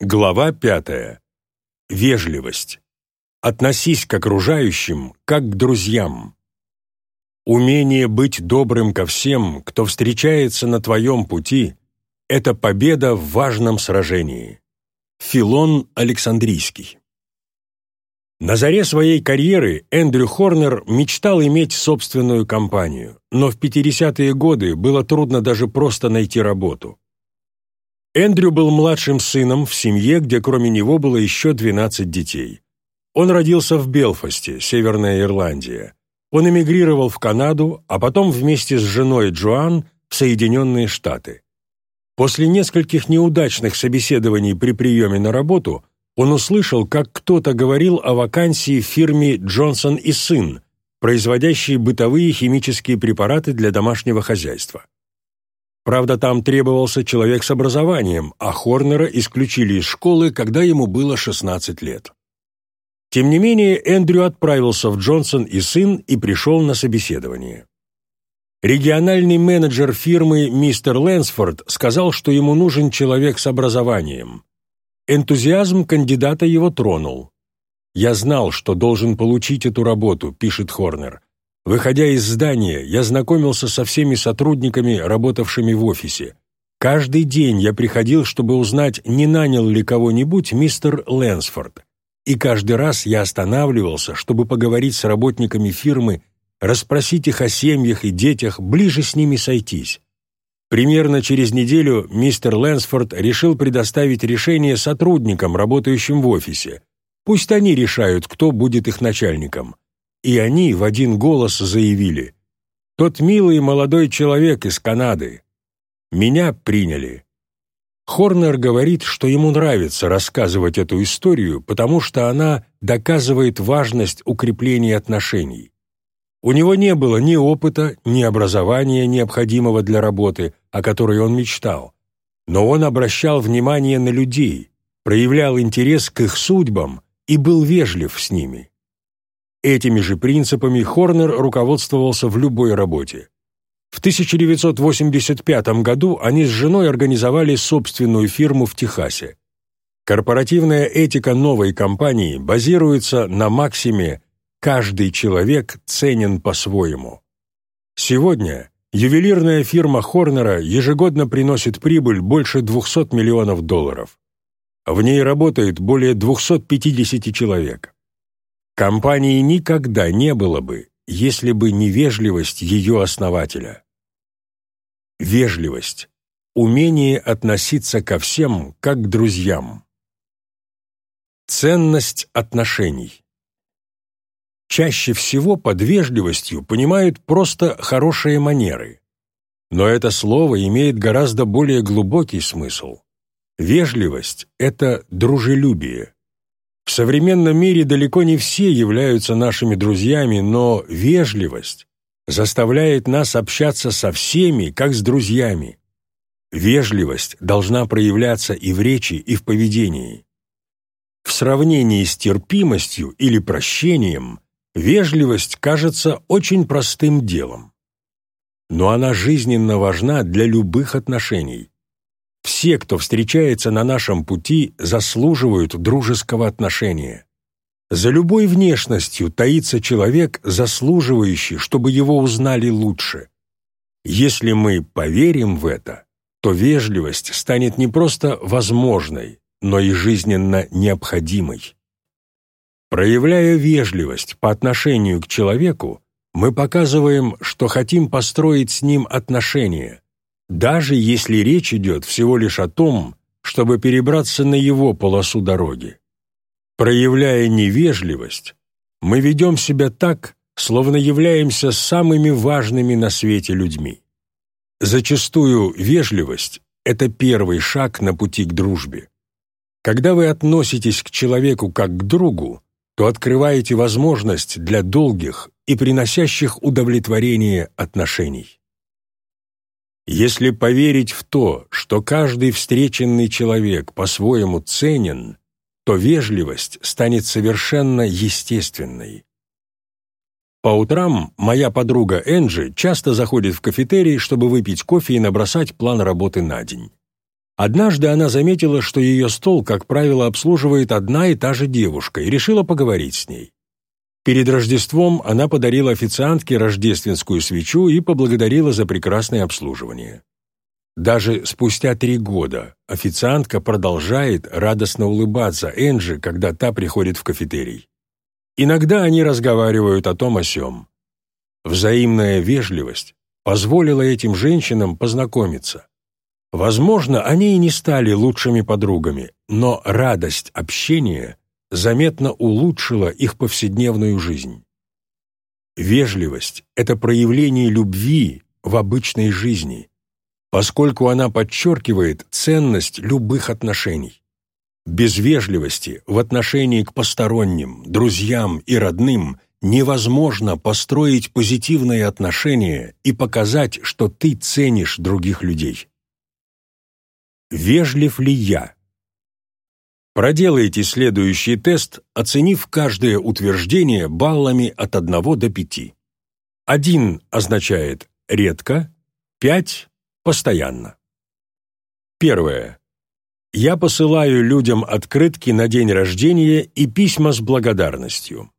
Глава пятая. Вежливость. Относись к окружающим, как к друзьям. Умение быть добрым ко всем, кто встречается на твоем пути, это победа в важном сражении. Филон Александрийский. На заре своей карьеры Эндрю Хорнер мечтал иметь собственную компанию, но в 50-е годы было трудно даже просто найти работу. Эндрю был младшим сыном в семье, где кроме него было еще 12 детей. Он родился в Белфасте, Северная Ирландия. Он эмигрировал в Канаду, а потом вместе с женой Джоан в Соединенные Штаты. После нескольких неудачных собеседований при приеме на работу – он услышал, как кто-то говорил о вакансии в фирме «Джонсон и сын», производящей бытовые химические препараты для домашнего хозяйства. Правда, там требовался человек с образованием, а Хорнера исключили из школы, когда ему было 16 лет. Тем не менее, Эндрю отправился в Джонсон и сын и пришел на собеседование. Региональный менеджер фирмы мистер Лэнсфорд сказал, что ему нужен человек с образованием. Энтузиазм кандидата его тронул. «Я знал, что должен получить эту работу», — пишет Хорнер. «Выходя из здания, я знакомился со всеми сотрудниками, работавшими в офисе. Каждый день я приходил, чтобы узнать, не нанял ли кого-нибудь мистер Лэнсфорд. И каждый раз я останавливался, чтобы поговорить с работниками фирмы, расспросить их о семьях и детях, ближе с ними сойтись. Примерно через неделю мистер Лэнсфорд решил предоставить решение сотрудникам, работающим в офисе. Пусть они решают, кто будет их начальником. И они в один голос заявили «Тот милый молодой человек из Канады. Меня приняли». Хорнер говорит, что ему нравится рассказывать эту историю, потому что она доказывает важность укрепления отношений. У него не было ни опыта, ни образования, необходимого для работы, о которой он мечтал. Но он обращал внимание на людей, проявлял интерес к их судьбам и был вежлив с ними. Этими же принципами Хорнер руководствовался в любой работе. В 1985 году они с женой организовали собственную фирму в Техасе. Корпоративная этика новой компании базируется на максиме Каждый человек ценен по-своему. Сегодня ювелирная фирма Хорнера ежегодно приносит прибыль больше 200 миллионов долларов. В ней работает более 250 человек. Компании никогда не было бы, если бы не вежливость ее основателя. Вежливость – умение относиться ко всем как к друзьям. Ценность отношений. Чаще всего под вежливостью понимают просто хорошие манеры. Но это слово имеет гораздо более глубокий смысл. Вежливость – это дружелюбие. В современном мире далеко не все являются нашими друзьями, но вежливость заставляет нас общаться со всеми, как с друзьями. Вежливость должна проявляться и в речи, и в поведении. В сравнении с терпимостью или прощением – Вежливость кажется очень простым делом. Но она жизненно важна для любых отношений. Все, кто встречается на нашем пути, заслуживают дружеского отношения. За любой внешностью таится человек, заслуживающий, чтобы его узнали лучше. Если мы поверим в это, то вежливость станет не просто возможной, но и жизненно необходимой. Проявляя вежливость по отношению к человеку, мы показываем, что хотим построить с ним отношения, даже если речь идет всего лишь о том, чтобы перебраться на его полосу дороги. Проявляя невежливость, мы ведем себя так, словно являемся самыми важными на свете людьми. Зачастую вежливость – это первый шаг на пути к дружбе. Когда вы относитесь к человеку как к другу, то открываете возможность для долгих и приносящих удовлетворение отношений. Если поверить в то, что каждый встреченный человек по-своему ценен, то вежливость станет совершенно естественной. По утрам моя подруга Энджи часто заходит в кафетерий, чтобы выпить кофе и набросать план работы на день. Однажды она заметила, что ее стол, как правило, обслуживает одна и та же девушка, и решила поговорить с ней. Перед Рождеством она подарила официантке рождественскую свечу и поблагодарила за прекрасное обслуживание. Даже спустя три года официантка продолжает радостно улыбаться Энджи, когда та приходит в кафетерий. Иногда они разговаривают о том о сём. Взаимная вежливость позволила этим женщинам познакомиться. Возможно, они и не стали лучшими подругами, но радость общения заметно улучшила их повседневную жизнь. Вежливость — это проявление любви в обычной жизни, поскольку она подчеркивает ценность любых отношений. Без вежливости в отношении к посторонним, друзьям и родным невозможно построить позитивные отношения и показать, что ты ценишь других людей. Вежлив ли я? Проделайте следующий тест, оценив каждое утверждение баллами от 1 до 5. 1 означает «редко», 5 – «постоянно». Первое. Я посылаю людям открытки на день рождения и письма с благодарностью.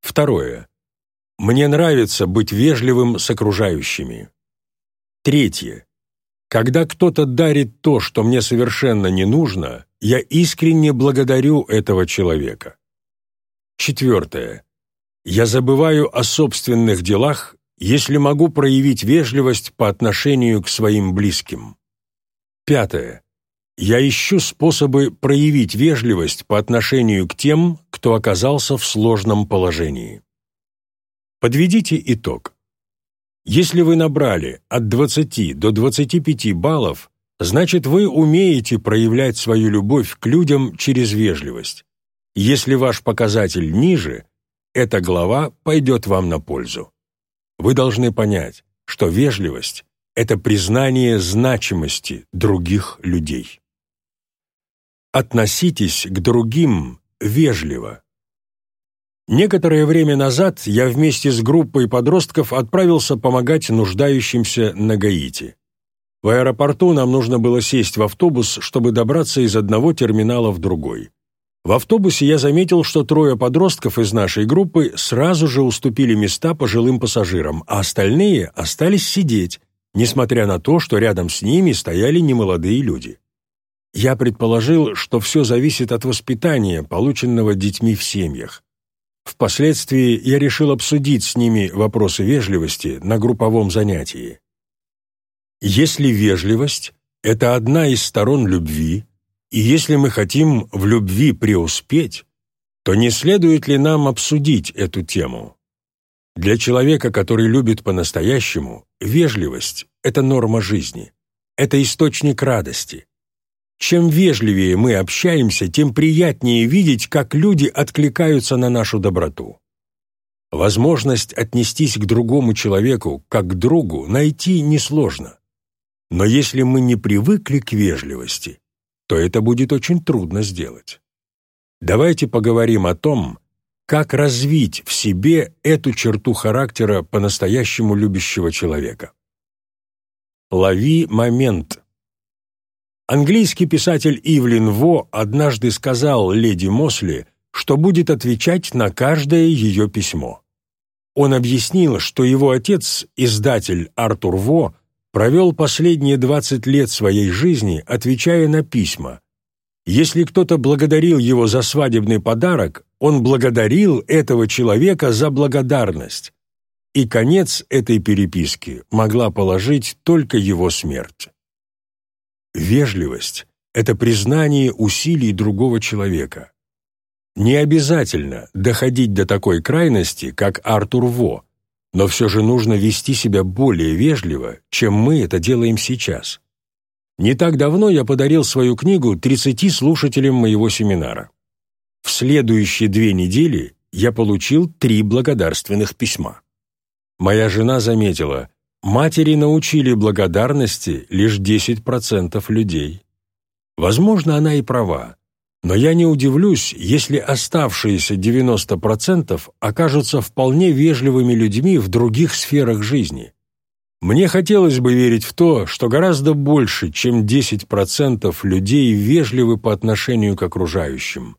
Второе. Мне нравится быть вежливым с окружающими. Третье. Когда кто-то дарит то, что мне совершенно не нужно, я искренне благодарю этого человека. Четвертое. Я забываю о собственных делах, если могу проявить вежливость по отношению к своим близким. Пятое. Я ищу способы проявить вежливость по отношению к тем, кто оказался в сложном положении. Подведите итог. Если вы набрали от 20 до 25 баллов, значит вы умеете проявлять свою любовь к людям через вежливость. Если ваш показатель ниже, эта глава пойдет вам на пользу. Вы должны понять, что вежливость – это признание значимости других людей. Относитесь к другим вежливо. Некоторое время назад я вместе с группой подростков отправился помогать нуждающимся на Гаити. В аэропорту нам нужно было сесть в автобус, чтобы добраться из одного терминала в другой. В автобусе я заметил, что трое подростков из нашей группы сразу же уступили места пожилым пассажирам, а остальные остались сидеть, несмотря на то, что рядом с ними стояли немолодые люди. Я предположил, что все зависит от воспитания, полученного детьми в семьях. Впоследствии я решил обсудить с ними вопросы вежливости на групповом занятии. Если вежливость – это одна из сторон любви, и если мы хотим в любви преуспеть, то не следует ли нам обсудить эту тему? Для человека, который любит по-настоящему, вежливость – это норма жизни, это источник радости, чем вежливее мы общаемся, тем приятнее видеть, как люди откликаются на нашу доброту. Возможность отнестись к другому человеку, как к другу, найти несложно. Но если мы не привыкли к вежливости, то это будет очень трудно сделать. Давайте поговорим о том, как развить в себе эту черту характера по-настоящему любящего человека. Лови момент – Английский писатель Ивлин Во однажды сказал леди Мосли, что будет отвечать на каждое ее письмо. Он объяснил, что его отец, издатель Артур Во, провел последние 20 лет своей жизни, отвечая на письма. Если кто-то благодарил его за свадебный подарок, он благодарил этого человека за благодарность. И конец этой переписки могла положить только его смерть. Вежливость – это признание усилий другого человека. Не обязательно доходить до такой крайности, как Артур Во, но все же нужно вести себя более вежливо, чем мы это делаем сейчас. Не так давно я подарил свою книгу 30 слушателям моего семинара. В следующие две недели я получил три благодарственных письма. Моя жена заметила, Матери научили благодарности лишь 10% людей. Возможно, она и права, но я не удивлюсь, если оставшиеся 90% окажутся вполне вежливыми людьми в других сферах жизни. Мне хотелось бы верить в то, что гораздо больше, чем 10% людей вежливы по отношению к окружающим.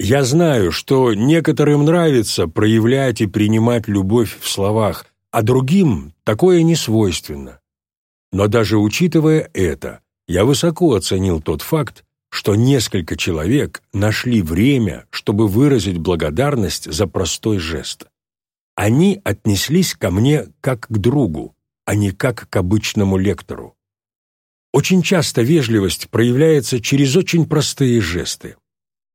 Я знаю, что некоторым нравится проявлять и принимать любовь в словах, а другим такое не свойственно. Но даже учитывая это, я высоко оценил тот факт, что несколько человек нашли время, чтобы выразить благодарность за простой жест. Они отнеслись ко мне как к другу, а не как к обычному лектору. Очень часто вежливость проявляется через очень простые жесты.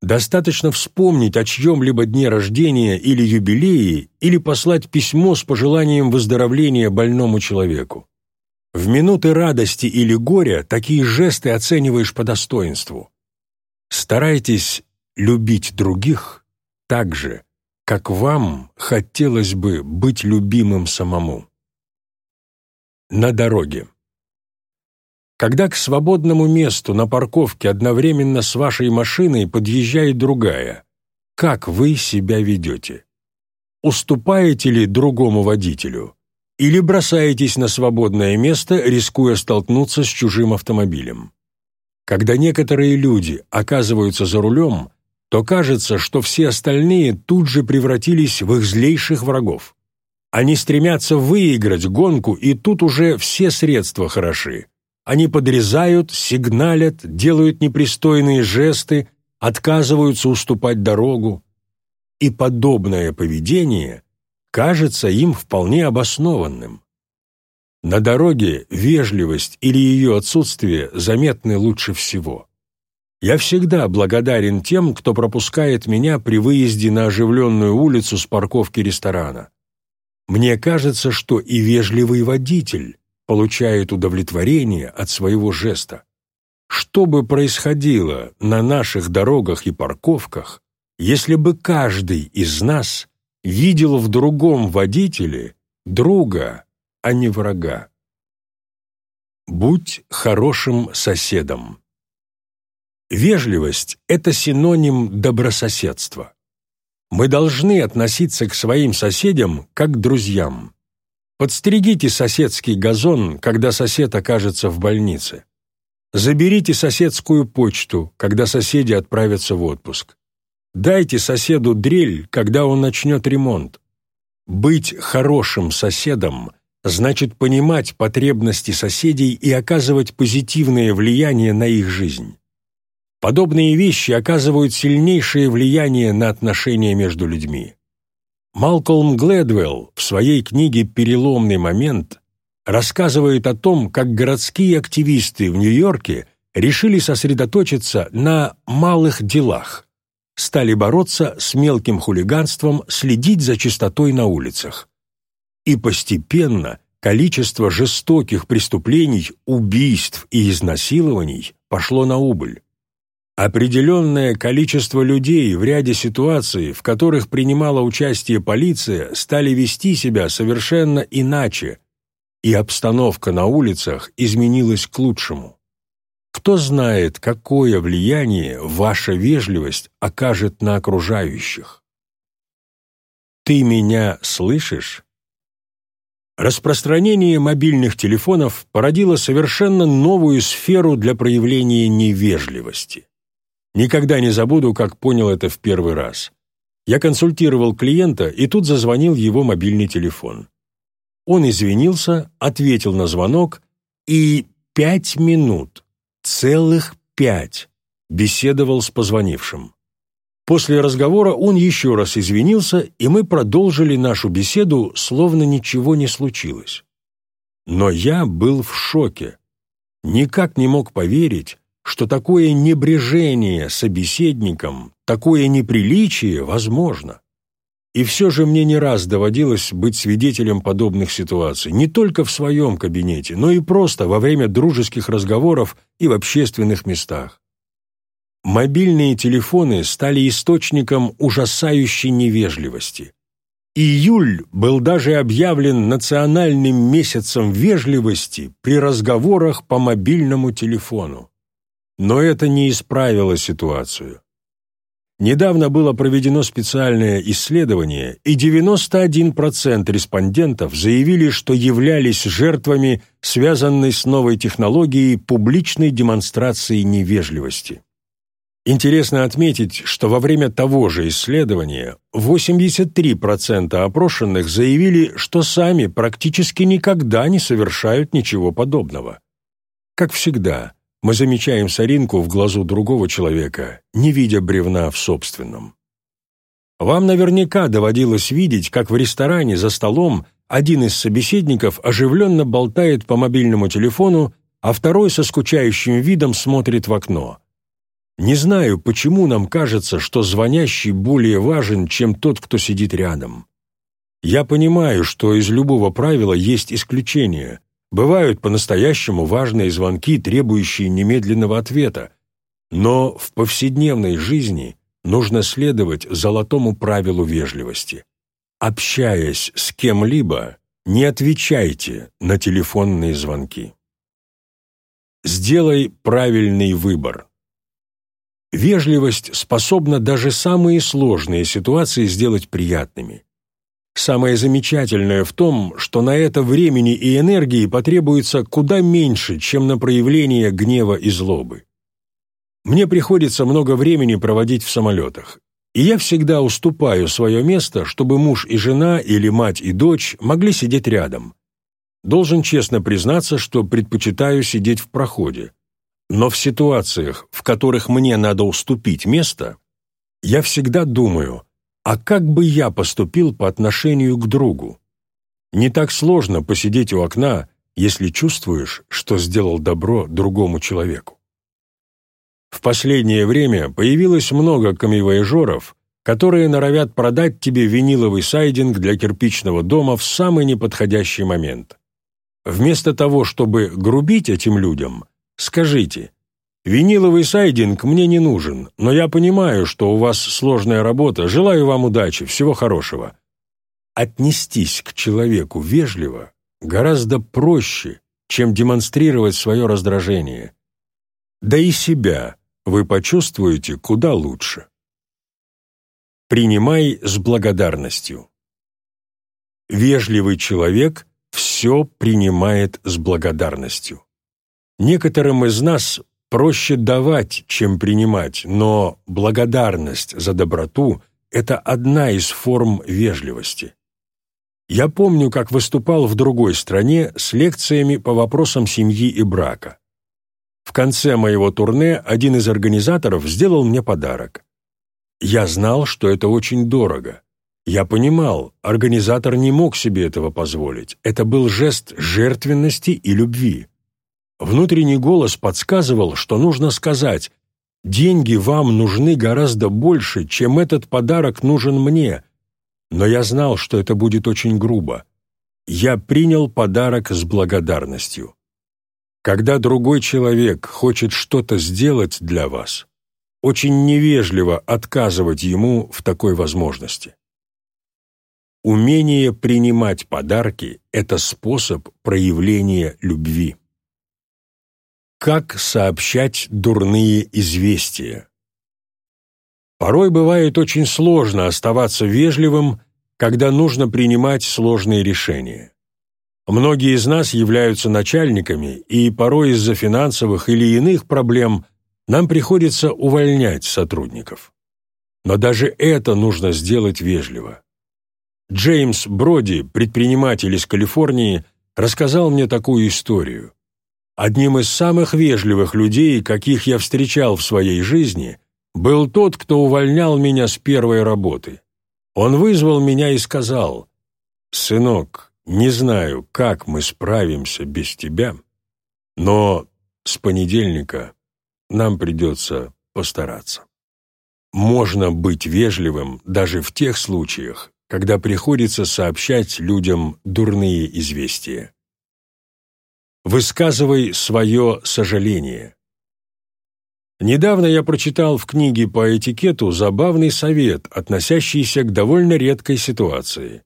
Достаточно вспомнить о чьем-либо дне рождения или юбилее или послать письмо с пожеланием выздоровления больному человеку. В минуты радости или горя такие жесты оцениваешь по достоинству. Старайтесь любить других так же, как вам хотелось бы быть любимым самому. На дороге. Когда к свободному месту на парковке одновременно с вашей машиной подъезжает другая, как вы себя ведете? Уступаете ли другому водителю? Или бросаетесь на свободное место, рискуя столкнуться с чужим автомобилем? Когда некоторые люди оказываются за рулем, то кажется, что все остальные тут же превратились в их злейших врагов. Они стремятся выиграть гонку, и тут уже все средства хороши. Они подрезают, сигналят, делают непристойные жесты, отказываются уступать дорогу. И подобное поведение кажется им вполне обоснованным. На дороге вежливость или ее отсутствие заметны лучше всего. Я всегда благодарен тем, кто пропускает меня при выезде на оживленную улицу с парковки ресторана. Мне кажется, что и вежливый водитель получает удовлетворение от своего жеста. Что бы происходило на наших дорогах и парковках, если бы каждый из нас видел в другом водителе друга, а не врага? Будь хорошим соседом. Вежливость – это синоним добрососедства. Мы должны относиться к своим соседям как к друзьям. Подстригите соседский газон, когда сосед окажется в больнице. Заберите соседскую почту, когда соседи отправятся в отпуск. Дайте соседу дрель, когда он начнет ремонт. Быть хорошим соседом значит понимать потребности соседей и оказывать позитивное влияние на их жизнь. Подобные вещи оказывают сильнейшее влияние на отношения между людьми. Малкольм Глэдвелл в своей книге «Переломный момент» рассказывает о том, как городские активисты в Нью-Йорке решили сосредоточиться на малых делах, стали бороться с мелким хулиганством, следить за чистотой на улицах. И постепенно количество жестоких преступлений, убийств и изнасилований пошло на убыль. Определенное количество людей в ряде ситуаций, в которых принимала участие полиция, стали вести себя совершенно иначе, и обстановка на улицах изменилась к лучшему. Кто знает, какое влияние ваша вежливость окажет на окружающих? Ты меня слышишь? Распространение мобильных телефонов породило совершенно новую сферу для проявления невежливости. Никогда не забуду, как понял это в первый раз. Я консультировал клиента, и тут зазвонил его мобильный телефон. Он извинился, ответил на звонок и пять минут, целых пять, беседовал с позвонившим. После разговора он еще раз извинился, и мы продолжили нашу беседу, словно ничего не случилось. Но я был в шоке. Никак не мог поверить, что такое небрежение собеседником, такое неприличие возможно. И все же мне не раз доводилось быть свидетелем подобных ситуаций, не только в своем кабинете, но и просто во время дружеских разговоров и в общественных местах. Мобильные телефоны стали источником ужасающей невежливости. Июль был даже объявлен национальным месяцем вежливости при разговорах по мобильному телефону. Но это не исправило ситуацию. Недавно было проведено специальное исследование, и 91% респондентов заявили, что являлись жертвами, связанной с новой технологией публичной демонстрации невежливости. Интересно отметить, что во время того же исследования 83% опрошенных заявили, что сами практически никогда не совершают ничего подобного. Как всегда, мы замечаем соринку в глазу другого человека, не видя бревна в собственном. Вам наверняка доводилось видеть, как в ресторане за столом один из собеседников оживленно болтает по мобильному телефону, а второй со скучающим видом смотрит в окно. Не знаю, почему нам кажется, что звонящий более важен, чем тот, кто сидит рядом. Я понимаю, что из любого правила есть исключения, Бывают по-настоящему важные звонки, требующие немедленного ответа, но в повседневной жизни нужно следовать золотому правилу вежливости. Общаясь с кем-либо, не отвечайте на телефонные звонки. Сделай правильный выбор. Вежливость способна даже самые сложные ситуации сделать приятными. Самое замечательное в том, что на это времени и энергии потребуется куда меньше, чем на проявление гнева и злобы. Мне приходится много времени проводить в самолетах, и я всегда уступаю свое место, чтобы муж и жена или мать и дочь могли сидеть рядом. Должен честно признаться, что предпочитаю сидеть в проходе. Но в ситуациях, в которых мне надо уступить место, я всегда думаю – а как бы я поступил по отношению к другу? Не так сложно посидеть у окна, если чувствуешь, что сделал добро другому человеку. В последнее время появилось много камевояжеров, которые норовят продать тебе виниловый сайдинг для кирпичного дома в самый неподходящий момент. Вместо того, чтобы грубить этим людям, скажите Виниловый сайдинг мне не нужен, но я понимаю, что у вас сложная работа. Желаю вам удачи, всего хорошего. Отнестись к человеку вежливо гораздо проще, чем демонстрировать свое раздражение. Да и себя вы почувствуете куда лучше. Принимай с благодарностью. Вежливый человек все принимает с благодарностью. Некоторым из нас Проще давать, чем принимать, но благодарность за доброту – это одна из форм вежливости. Я помню, как выступал в другой стране с лекциями по вопросам семьи и брака. В конце моего турне один из организаторов сделал мне подарок. Я знал, что это очень дорого. Я понимал, организатор не мог себе этого позволить. Это был жест жертвенности и любви. Внутренний голос подсказывал, что нужно сказать «Деньги вам нужны гораздо больше, чем этот подарок нужен мне», но я знал, что это будет очень грубо. Я принял подарок с благодарностью. Когда другой человек хочет что-то сделать для вас, очень невежливо отказывать ему в такой возможности. Умение принимать подарки – это способ проявления любви. Как сообщать дурные известия? Порой бывает очень сложно оставаться вежливым, когда нужно принимать сложные решения. Многие из нас являются начальниками, и порой из-за финансовых или иных проблем нам приходится увольнять сотрудников. Но даже это нужно сделать вежливо. Джеймс Броди, предприниматель из Калифорнии, рассказал мне такую историю. Одним из самых вежливых людей, каких я встречал в своей жизни, был тот, кто увольнял меня с первой работы. Он вызвал меня и сказал, «Сынок, не знаю, как мы справимся без тебя, но с понедельника нам придется постараться». Можно быть вежливым даже в тех случаях, когда приходится сообщать людям дурные известия. Высказывай свое сожаление. Недавно я прочитал в книге по этикету забавный совет, относящийся к довольно редкой ситуации.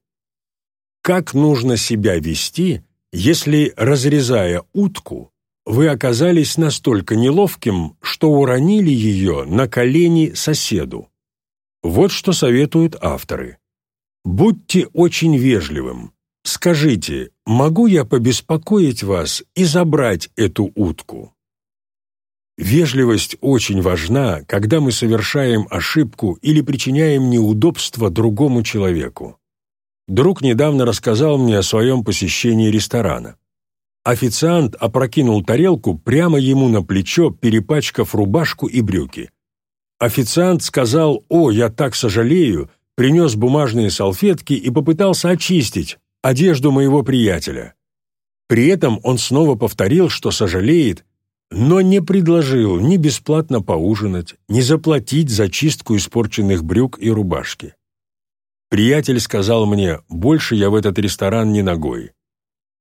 Как нужно себя вести, если, разрезая утку, вы оказались настолько неловким, что уронили ее на колени соседу? Вот что советуют авторы. Будьте очень вежливым. Скажите, могу я побеспокоить вас и забрать эту утку? Вежливость очень важна, когда мы совершаем ошибку или причиняем неудобство другому человеку. Друг недавно рассказал мне о своем посещении ресторана. Официант опрокинул тарелку прямо ему на плечо, перепачкав рубашку и брюки. Официант сказал «О, я так сожалею», принес бумажные салфетки и попытался очистить одежду моего приятеля. При этом он снова повторил, что сожалеет, но не предложил ни бесплатно поужинать, ни заплатить за чистку испорченных брюк и рубашки. Приятель сказал мне, больше я в этот ресторан не ногой.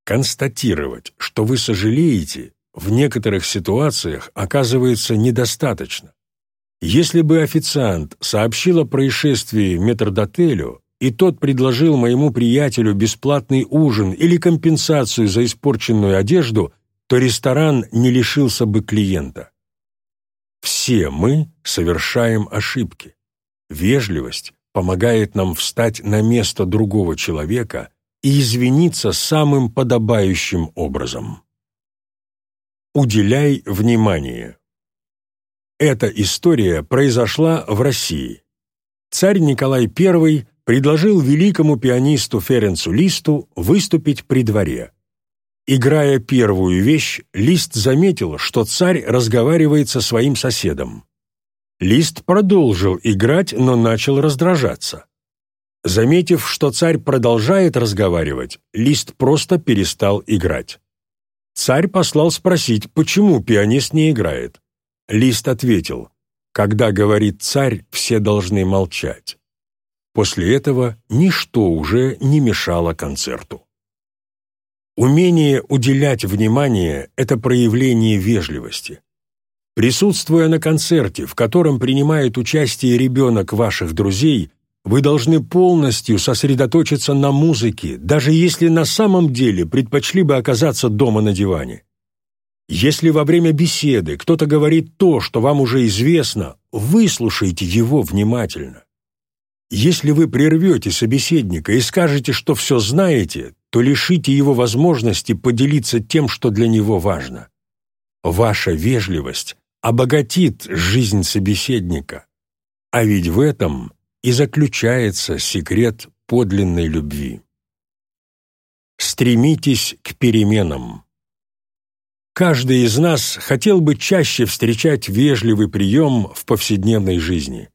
Констатировать, что вы сожалеете, в некоторых ситуациях оказывается недостаточно. Если бы официант сообщил о происшествии метрдотелю, и тот предложил моему приятелю бесплатный ужин или компенсацию за испорченную одежду, то ресторан не лишился бы клиента. Все мы совершаем ошибки. Вежливость помогает нам встать на место другого человека и извиниться самым подобающим образом. Уделяй внимание. Эта история произошла в России. Царь Николай I предложил великому пианисту Ференцу Листу выступить при дворе. Играя первую вещь, Лист заметил, что царь разговаривает со своим соседом. Лист продолжил играть, но начал раздражаться. Заметив, что царь продолжает разговаривать, Лист просто перестал играть. Царь послал спросить, почему пианист не играет. Лист ответил, «Когда говорит царь, все должны молчать». После этого ничто уже не мешало концерту. Умение уделять внимание – это проявление вежливости. Присутствуя на концерте, в котором принимает участие ребенок ваших друзей, вы должны полностью сосредоточиться на музыке, даже если на самом деле предпочли бы оказаться дома на диване. Если во время беседы кто-то говорит то, что вам уже известно, выслушайте его внимательно. Если вы прервете собеседника и скажете, что все знаете, то лишите его возможности поделиться тем, что для него важно. Ваша вежливость обогатит жизнь собеседника. А ведь в этом и заключается секрет подлинной любви. Стремитесь к переменам. Каждый из нас хотел бы чаще встречать вежливый прием в повседневной жизни.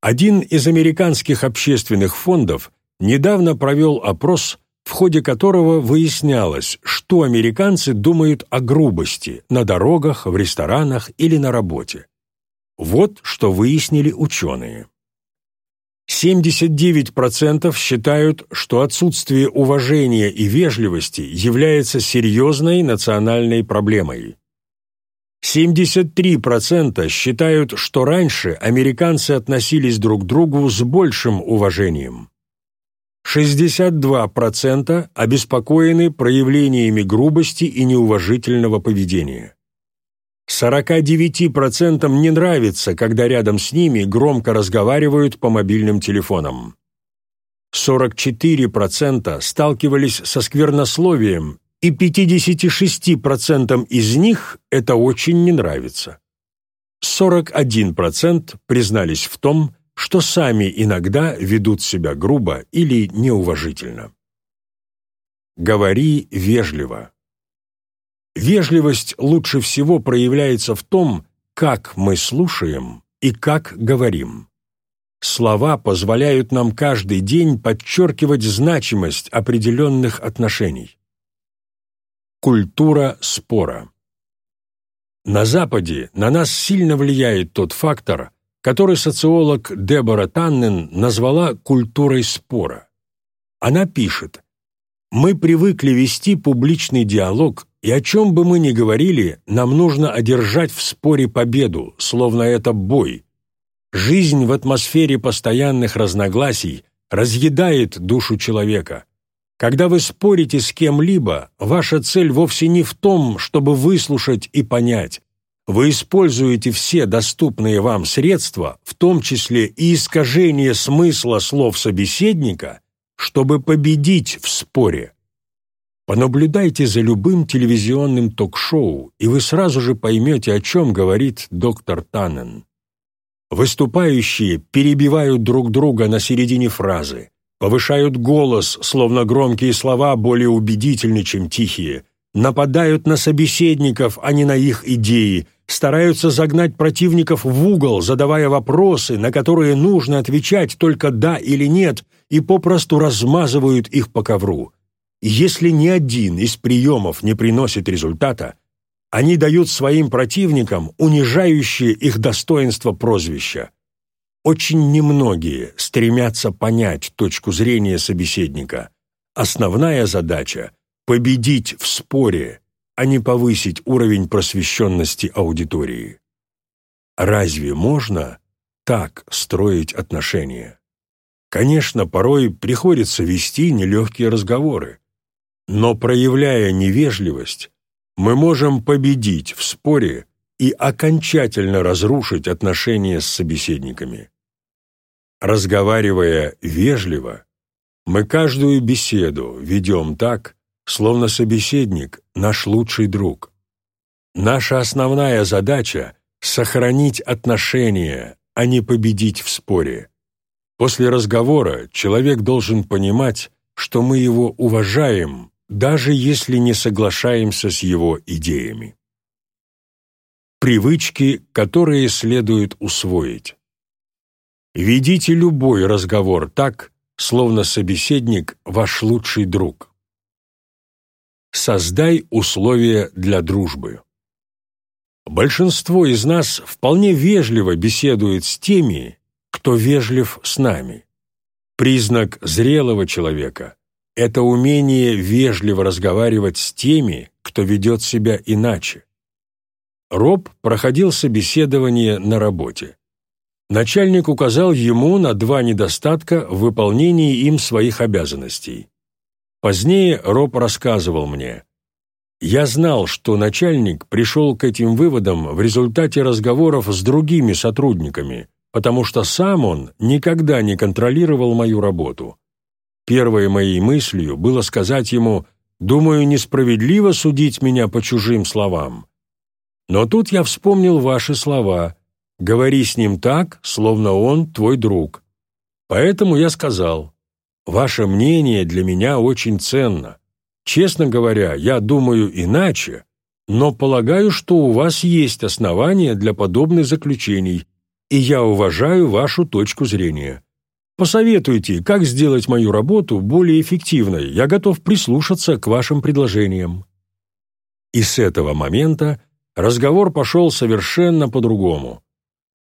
Один из американских общественных фондов недавно провел опрос в ходе которого выяснялось, что американцы думают о грубости на дорогах, в ресторанах или на работе. Вот что выяснили ученые. 79% считают, что отсутствие уважения и вежливости является серьезной национальной проблемой. 73% считают, что раньше американцы относились друг к другу с большим уважением. 62% обеспокоены проявлениями грубости и неуважительного поведения. 49% не нравится, когда рядом с ними громко разговаривают по мобильным телефонам. 44% сталкивались со сквернословием, и 56% из них это очень не нравится. 41% признались в том, что сами иногда ведут себя грубо или неуважительно. Говори вежливо. Вежливость лучше всего проявляется в том, как мы слушаем и как говорим. Слова позволяют нам каждый день подчеркивать значимость определенных отношений. Культура спора. На Западе на нас сильно влияет тот фактор, который социолог Дебора Таннен назвала «культурой спора». Она пишет, «Мы привыкли вести публичный диалог, и о чем бы мы ни говорили, нам нужно одержать в споре победу, словно это бой. Жизнь в атмосфере постоянных разногласий разъедает душу человека. Когда вы спорите с кем-либо, ваша цель вовсе не в том, чтобы выслушать и понять, вы используете все доступные вам средства, в том числе и искажение смысла слов собеседника, чтобы победить в споре. Понаблюдайте за любым телевизионным ток-шоу, и вы сразу же поймете, о чем говорит доктор Таннен. Выступающие перебивают друг друга на середине фразы, повышают голос, словно громкие слова более убедительны, чем тихие, нападают на собеседников, а не на их идеи, стараются загнать противников в угол, задавая вопросы, на которые нужно отвечать только «да» или «нет», и попросту размазывают их по ковру. Если ни один из приемов не приносит результата, они дают своим противникам унижающие их достоинство прозвища. Очень немногие стремятся понять точку зрения собеседника. Основная задача – победить в споре, а не повысить уровень просвещенности аудитории. Разве можно так строить отношения? Конечно, порой приходится вести нелегкие разговоры. Но проявляя невежливость, мы можем победить в споре и окончательно разрушить отношения с собеседниками. Разговаривая вежливо, мы каждую беседу ведем так, словно собеседник – наш лучший друг. Наша основная задача – сохранить отношения, а не победить в споре. После разговора человек должен понимать, что мы его уважаем даже если не соглашаемся с его идеями. Привычки, которые следует усвоить. Ведите любой разговор так, словно собеседник – ваш лучший друг. Создай условия для дружбы. Большинство из нас вполне вежливо беседует с теми, кто вежлив с нами. Признак зрелого человека это умение вежливо разговаривать с теми, кто ведет себя иначе. Роб проходил собеседование на работе. Начальник указал ему на два недостатка в выполнении им своих обязанностей. Позднее Роб рассказывал мне, «Я знал, что начальник пришел к этим выводам в результате разговоров с другими сотрудниками, потому что сам он никогда не контролировал мою работу. Первой моей мыслью было сказать ему «Думаю, несправедливо судить меня по чужим словам». Но тут я вспомнил ваши слова «Говори с ним так, словно он твой друг». Поэтому я сказал «Ваше мнение для меня очень ценно. Честно говоря, я думаю иначе, но полагаю, что у вас есть основания для подобных заключений, и я уважаю вашу точку зрения». Посоветуйте, как сделать мою работу более эффективной. Я готов прислушаться к вашим предложениям». И с этого момента разговор пошел совершенно по-другому.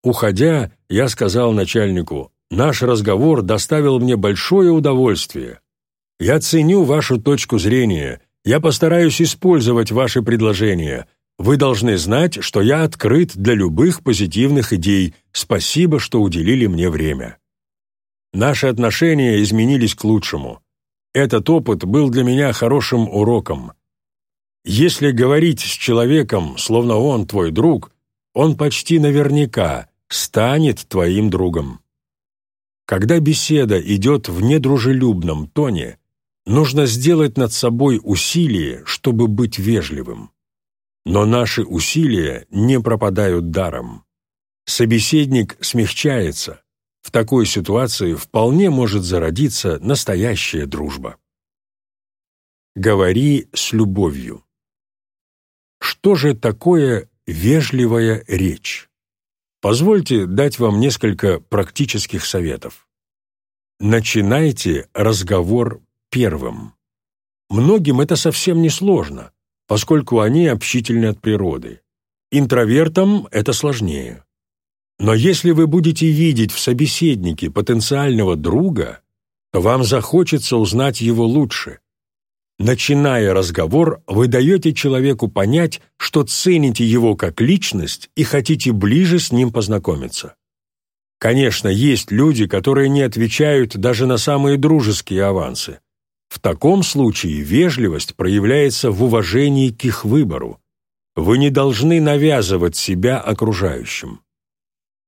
Уходя, я сказал начальнику, «Наш разговор доставил мне большое удовольствие. Я ценю вашу точку зрения, я постараюсь использовать ваши предложения. Вы должны знать, что я открыт для любых позитивных идей. Спасибо, что уделили мне время». Наши отношения изменились к лучшему. Этот опыт был для меня хорошим уроком. Если говорить с человеком, словно он твой друг, он почти наверняка станет твоим другом. Когда беседа идет в недружелюбном тоне, нужно сделать над собой усилие, чтобы быть вежливым. Но наши усилия не пропадают даром. Собеседник смягчается, в такой ситуации вполне может зародиться настоящая дружба. Говори с любовью. Что же такое вежливая речь? Позвольте дать вам несколько практических советов. Начинайте разговор первым. Многим это совсем не сложно, поскольку они общительны от природы. Интровертам это сложнее. Но если вы будете видеть в собеседнике потенциального друга, то вам захочется узнать его лучше. Начиная разговор, вы даете человеку понять, что цените его как личность и хотите ближе с ним познакомиться. Конечно, есть люди, которые не отвечают даже на самые дружеские авансы. В таком случае вежливость проявляется в уважении к их выбору. вы не должны навязывать себя окружающим.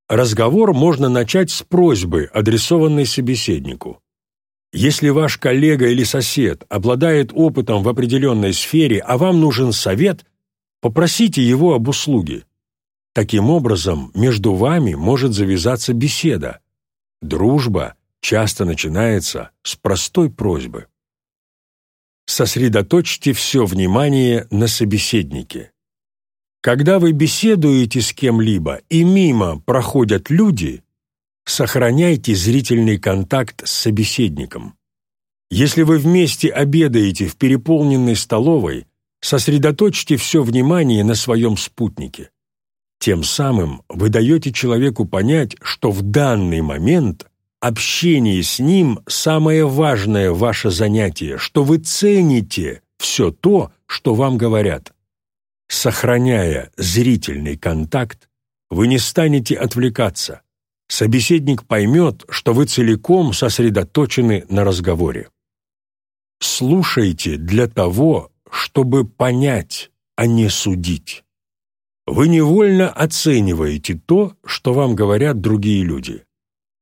Разговор можно начать с просьбы, адресованной собеседнику. Если ваш коллега или сосед обладает опытом в определенной сфере, а вам нужен совет, попросите его об услуге. Таким образом, между вами может завязаться беседа. Дружба часто начинается с простой просьбы. Сосредоточьте все внимание на собеседнике. Когда вы беседуете с кем-либо и мимо проходят люди, сохраняйте зрительный контакт с собеседником. Если вы вместе обедаете в переполненной столовой, сосредоточьте все внимание на своем спутнике. Тем самым вы даете человеку понять, что в данный момент общение с ним – самое важное ваше занятие, что вы цените все то, что вам говорят. Сохраняя зрительный контакт, вы не станете отвлекаться. Собеседник поймет, что вы целиком сосредоточены на разговоре. Слушайте для того, чтобы понять, а не судить. Вы невольно оцениваете то, что вам говорят другие люди.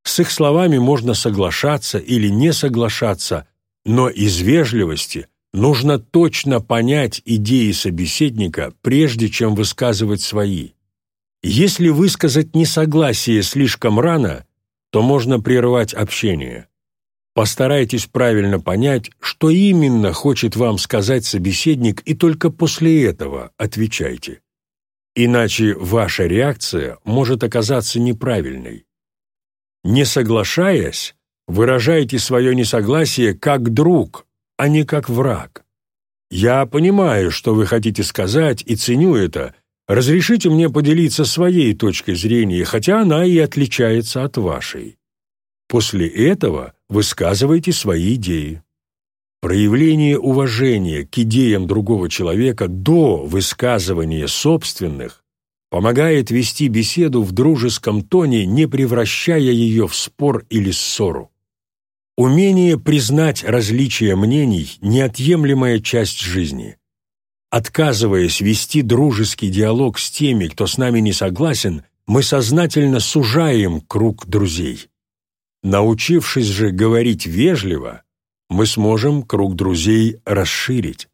С их словами можно соглашаться или не соглашаться, но из вежливости нужно точно понять идеи собеседника, прежде чем высказывать свои. Если высказать несогласие слишком рано, то можно прервать общение. Постарайтесь правильно понять, что именно хочет вам сказать собеседник, и только после этого отвечайте. Иначе ваша реакция может оказаться неправильной. Не соглашаясь, выражайте свое несогласие как друг, а не как враг. Я понимаю, что вы хотите сказать, и ценю это. Разрешите мне поделиться своей точкой зрения, хотя она и отличается от вашей. После этого высказывайте свои идеи. Проявление уважения к идеям другого человека до высказывания собственных помогает вести беседу в дружеском тоне, не превращая ее в спор или ссору. Умение признать различия мнений – неотъемлемая часть жизни. Отказываясь вести дружеский диалог с теми, кто с нами не согласен, мы сознательно сужаем круг друзей. Научившись же говорить вежливо, мы сможем круг друзей расширить.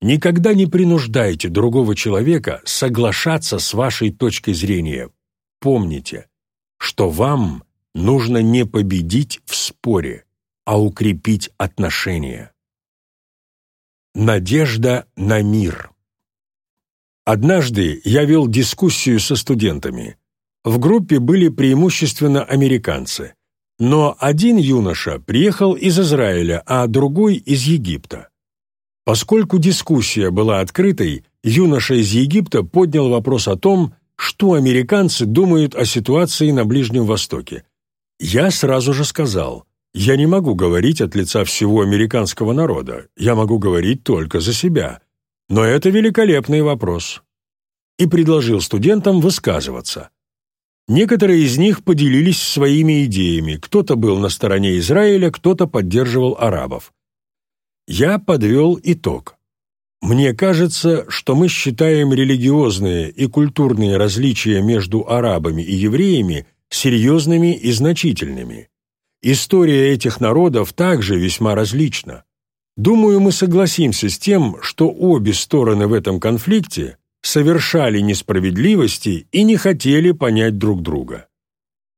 Никогда не принуждайте другого человека соглашаться с вашей точкой зрения. Помните, что вам нужно не победить в споре, а укрепить отношения. Надежда на мир Однажды я вел дискуссию со студентами. В группе были преимущественно американцы, но один юноша приехал из Израиля, а другой – из Египта. Поскольку дискуссия была открытой, юноша из Египта поднял вопрос о том, что американцы думают о ситуации на Ближнем Востоке. Я сразу же сказал, я не могу говорить от лица всего американского народа, я могу говорить только за себя. Но это великолепный вопрос. И предложил студентам высказываться. Некоторые из них поделились своими идеями, кто-то был на стороне Израиля, кто-то поддерживал арабов я подвел итог. Мне кажется, что мы считаем религиозные и культурные различия между арабами и евреями серьезными и значительными. История этих народов также весьма различна. Думаю, мы согласимся с тем, что обе стороны в этом конфликте совершали несправедливости и не хотели понять друг друга.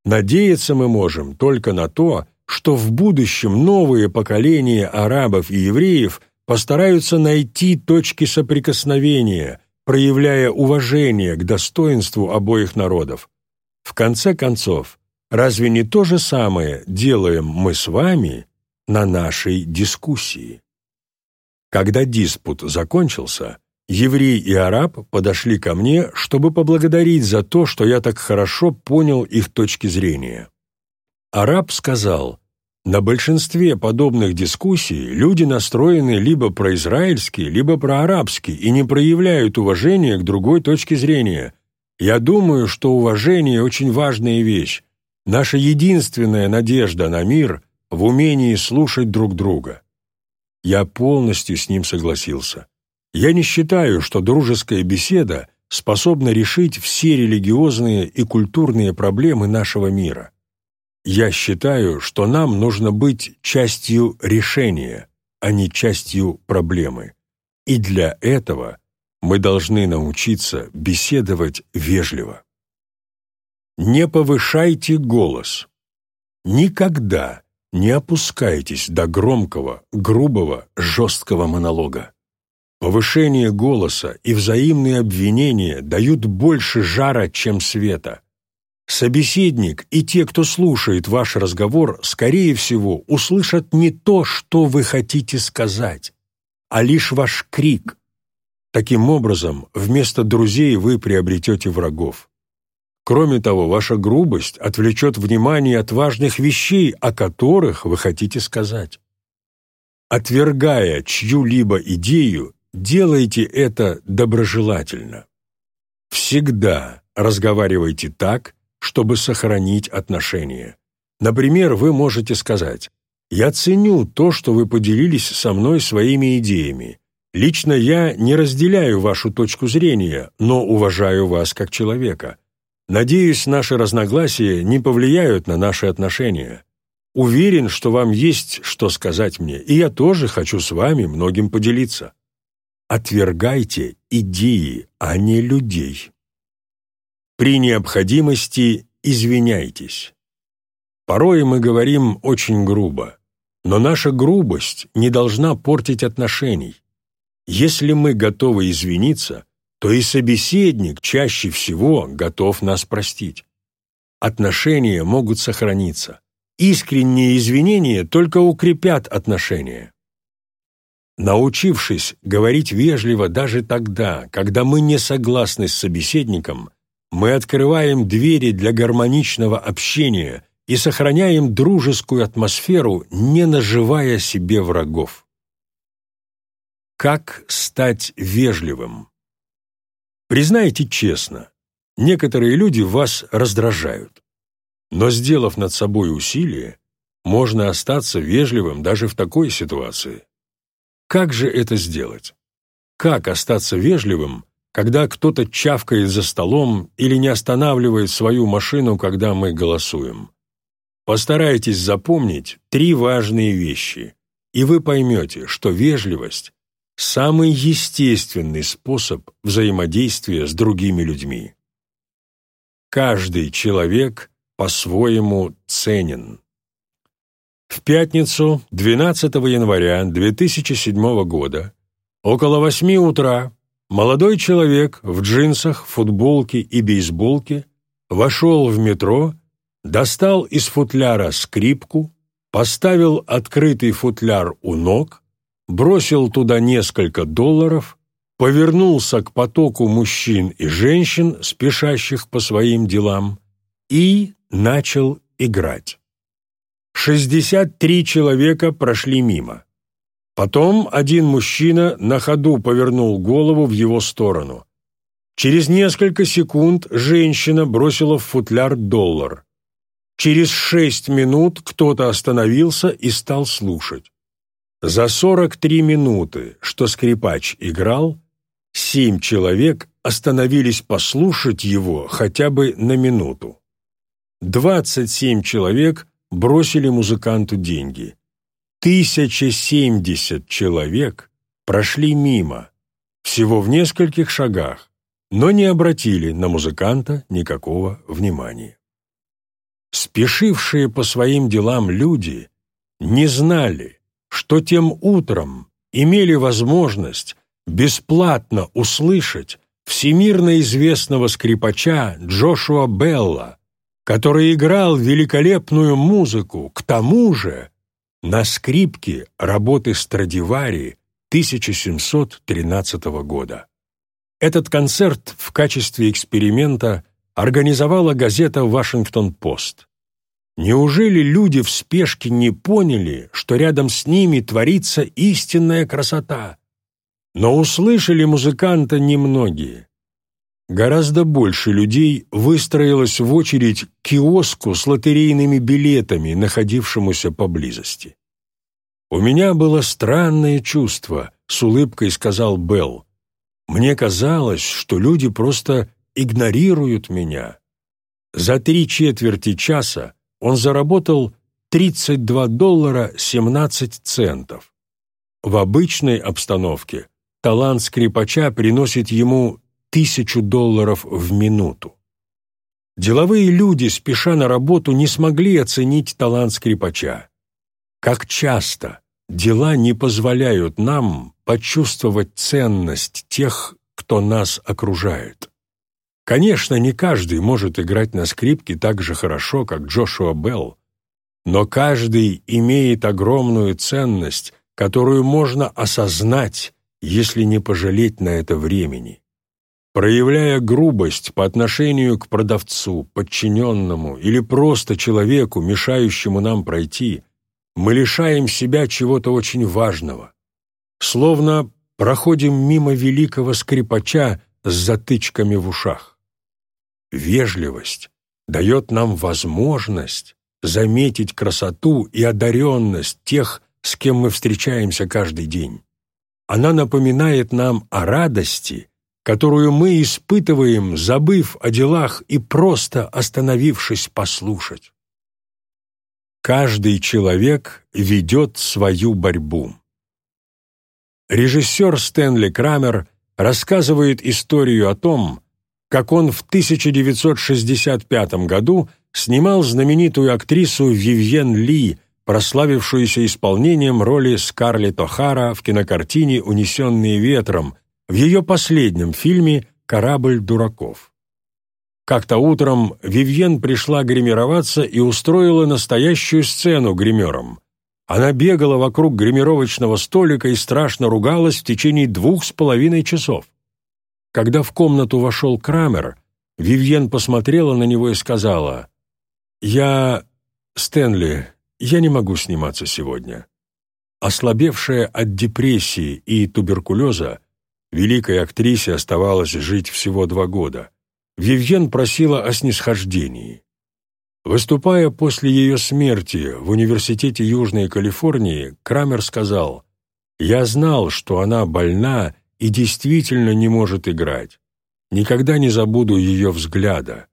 Надеяться мы можем только на то, что в будущем новые поколения арабов и евреев постараются найти точки соприкосновения, проявляя уважение к достоинству обоих народов. В конце концов, разве не то же самое делаем мы с вами на нашей дискуссии? Когда диспут закончился, еврей и араб подошли ко мне, чтобы поблагодарить за то, что я так хорошо понял их точки зрения. Араб сказал, на большинстве подобных дискуссий люди настроены либо произраильски, либо проарабски и не проявляют уважения к другой точке зрения. Я думаю, что уважение – очень важная вещь. Наша единственная надежда на мир в умении слушать друг друга. Я полностью с ним согласился. Я не считаю, что дружеская беседа способна решить все религиозные и культурные проблемы нашего мира. Я считаю, что нам нужно быть частью решения, а не частью проблемы. И для этого мы должны научиться беседовать вежливо. Не повышайте голос. Никогда не опускайтесь до громкого, грубого, жесткого монолога. Повышение голоса и взаимные обвинения дают больше жара, чем света. Собеседник и те, кто слушает ваш разговор, скорее всего, услышат не то, что вы хотите сказать, а лишь ваш крик. Таким образом, вместо друзей вы приобретете врагов. Кроме того, ваша грубость отвлечет внимание от важных вещей, о которых вы хотите сказать. Отвергая чью-либо идею, делайте это доброжелательно. Всегда разговаривайте так, чтобы сохранить отношения. Например, вы можете сказать «Я ценю то, что вы поделились со мной своими идеями. Лично я не разделяю вашу точку зрения, но уважаю вас как человека. Надеюсь, наши разногласия не повлияют на наши отношения. Уверен, что вам есть что сказать мне, и я тоже хочу с вами многим поделиться. Отвергайте идеи, а не людей. При необходимости извиняйтесь. Порой мы говорим очень грубо, но наша грубость не должна портить отношений. Если мы готовы извиниться – то и собеседник чаще всего готов нас простить. Отношения могут сохраниться. Искренние извинения только укрепят отношения. Научившись говорить вежливо даже тогда, когда мы не согласны с собеседником, мы открываем двери для гармоничного общения и сохраняем дружескую атмосферу, не наживая себе врагов. Как стать вежливым? Признайте честно, некоторые люди вас раздражают. Но сделав над собой усилие, можно остаться вежливым даже в такой ситуации. Как же это сделать? Как остаться вежливым, когда кто-то чавкает за столом или не останавливает свою машину, когда мы голосуем? Постарайтесь запомнить три важные вещи, и вы поймете, что вежливость самый естественный способ взаимодействия с другими людьми. Каждый человек по-своему ценен. В пятницу, 12 января 2007 года, около восьми утра, молодой человек в джинсах, футболке и бейсболке вошел в метро, достал из футляра скрипку, поставил открытый футляр у ног, бросил туда несколько долларов, повернулся к потоку мужчин и женщин, спешащих по своим делам, и начал играть. 63 человека прошли мимо. Потом один мужчина на ходу повернул голову в его сторону. Через несколько секунд женщина бросила в футляр доллар. Через шесть минут кто-то остановился и стал слушать. За 43 минуты, что скрипач играл, семь человек остановились послушать его хотя бы на минуту. 27 человек бросили музыканту деньги. 1070 человек прошли мимо, всего в нескольких шагах, но не обратили на музыканта никакого внимания. Спешившие по своим делам люди не знали, что тем утром имели возможность бесплатно услышать всемирно известного скрипача Джошуа Белла, который играл великолепную музыку, к тому же на скрипке работы Страдивари 1713 года. Этот концерт в качестве эксперимента организовала газета «Вашингтон-Пост». Неужели люди в спешке не поняли, что рядом с ними творится истинная красота? Но услышали музыканта немногие. Гораздо больше людей выстроилось в очередь к киоску с лотерейными билетами, находившемуся поблизости. «У меня было странное чувство», — с улыбкой сказал Белл. «Мне казалось, что люди просто игнорируют меня». За три четверти часа он заработал 32 доллара 17 центов. В обычной обстановке талант скрипача приносит ему тысячу долларов в минуту. Деловые люди, спеша на работу, не смогли оценить талант скрипача. Как часто дела не позволяют нам почувствовать ценность тех, кто нас окружает. Конечно, не каждый может играть на скрипке так же хорошо, как Джошуа Белл, но каждый имеет огромную ценность, которую можно осознать, если не пожалеть на это времени. Проявляя грубость по отношению к продавцу, подчиненному или просто человеку, мешающему нам пройти, мы лишаем себя чего-то очень важного. Словно проходим мимо великого скрипача с затычками в ушах. Вежливость дает нам возможность заметить красоту и одаренность тех, с кем мы встречаемся каждый день. Она напоминает нам о радости – которую мы испытываем, забыв о делах и просто остановившись послушать. Каждый человек ведет свою борьбу. Режиссер Стэнли Крамер рассказывает историю о том, как он в 1965 году снимал знаменитую актрису Вивьен Ли, прославившуюся исполнением роли Скарлетт О'Хара в кинокартине «Унесенные ветром», в ее последнем фильме «Корабль дураков». Как-то утром Вивьен пришла гримироваться и устроила настоящую сцену гримером. Она бегала вокруг гримировочного столика и страшно ругалась в течение двух с половиной часов. Когда в комнату вошел Крамер, Вивьен посмотрела на него и сказала, «Я... Стэнли, я не могу сниматься сегодня». Ослабевшая от депрессии и туберкулеза, Великой актрисе оставалось жить всего два года. Вивьен просила о снисхождении. Выступая после ее смерти в Университете Южной Калифорнии, Крамер сказал, «Я знал, что она больна и действительно не может играть. Никогда не забуду ее взгляда.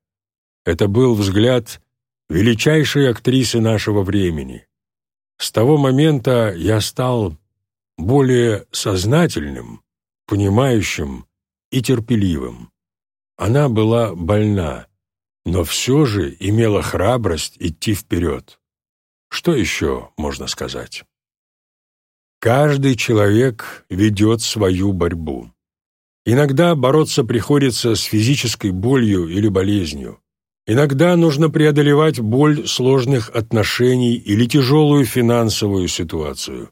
Это был взгляд величайшей актрисы нашего времени. С того момента я стал более сознательным, понимающим и терпеливым. Она была больна, но все же имела храбрость идти вперед. Что еще можно сказать? Каждый человек ведет свою борьбу. Иногда бороться приходится с физической болью или болезнью. Иногда нужно преодолевать боль сложных отношений или тяжелую финансовую ситуацию.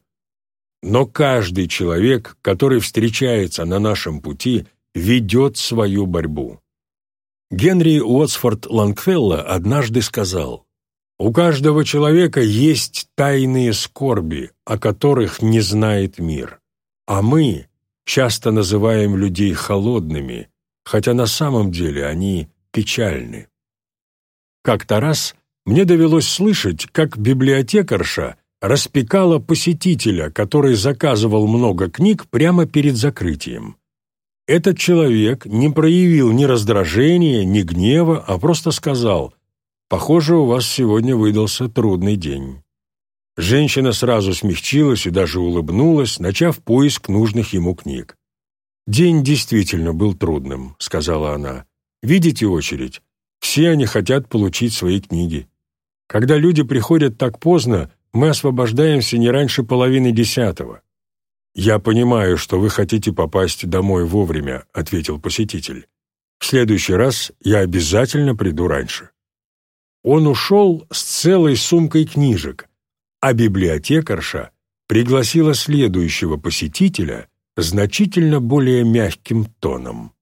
Но каждый человек, который встречается на нашем пути, ведет свою борьбу. Генри Уотсфорд Лангфелло однажды сказал, «У каждого человека есть тайные скорби, о которых не знает мир. А мы часто называем людей холодными, хотя на самом деле они печальны». Как-то раз мне довелось слышать, как библиотекарша распекала посетителя, который заказывал много книг прямо перед закрытием. Этот человек не проявил ни раздражения, ни гнева, а просто сказал «Похоже, у вас сегодня выдался трудный день». Женщина сразу смягчилась и даже улыбнулась, начав поиск нужных ему книг. «День действительно был трудным», — сказала она. «Видите очередь? Все они хотят получить свои книги. Когда люди приходят так поздно, мы освобождаемся не раньше половины десятого». «Я понимаю, что вы хотите попасть домой вовремя», — ответил посетитель. «В следующий раз я обязательно приду раньше». Он ушел с целой сумкой книжек, а библиотекарша пригласила следующего посетителя значительно более мягким тоном.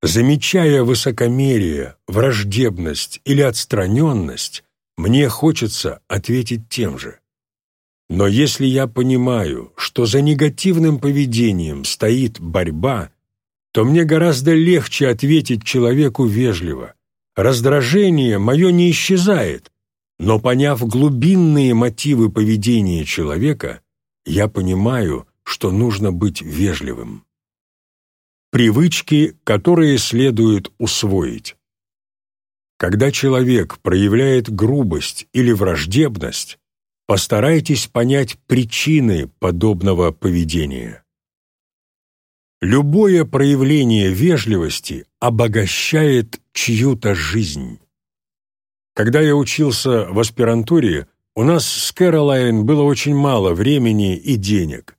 Замечая высокомерие, враждебность или отстраненность, мне хочется ответить тем же. Но если я понимаю, что за негативным поведением стоит борьба, то мне гораздо легче ответить человеку вежливо. Раздражение мое не исчезает, Но поняв глубинные мотивы поведения человека, я понимаю, что нужно быть вежливым. Привычки, которые следует усвоить. Когда человек проявляет грубость или враждебность, постарайтесь понять причины подобного поведения. Любое проявление вежливости обогащает чью-то жизнь. Когда я учился в аспирантуре, у нас с Кэролайн было очень мало времени и денег.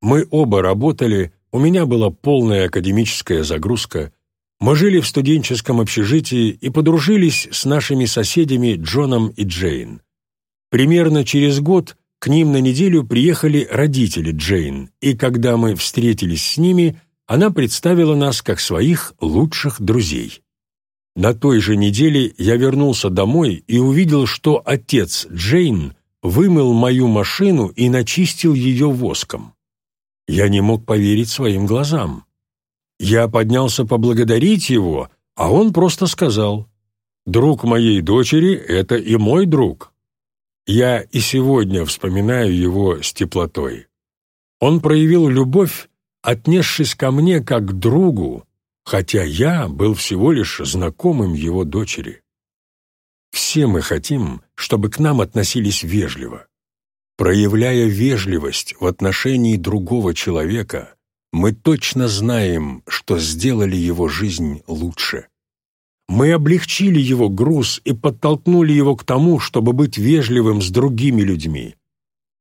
Мы оба работали, у меня была полная академическая загрузка. Мы жили в студенческом общежитии и подружились с нашими соседями Джоном и Джейн. Примерно через год к ним на неделю приехали родители Джейн, и когда мы встретились с ними, она представила нас как своих лучших друзей. На той же неделе я вернулся домой и увидел, что отец Джейн вымыл мою машину и начистил ее воском. Я не мог поверить своим глазам. Я поднялся поблагодарить его, а он просто сказал, «Друг моей дочери — это и мой друг». Я и сегодня вспоминаю его с теплотой. Он проявил любовь, отнесшись ко мне как к другу, хотя я был всего лишь знакомым его дочери. Все мы хотим, чтобы к нам относились вежливо. Проявляя вежливость в отношении другого человека, мы точно знаем, что сделали его жизнь лучше. Мы облегчили его груз и подтолкнули его к тому, чтобы быть вежливым с другими людьми.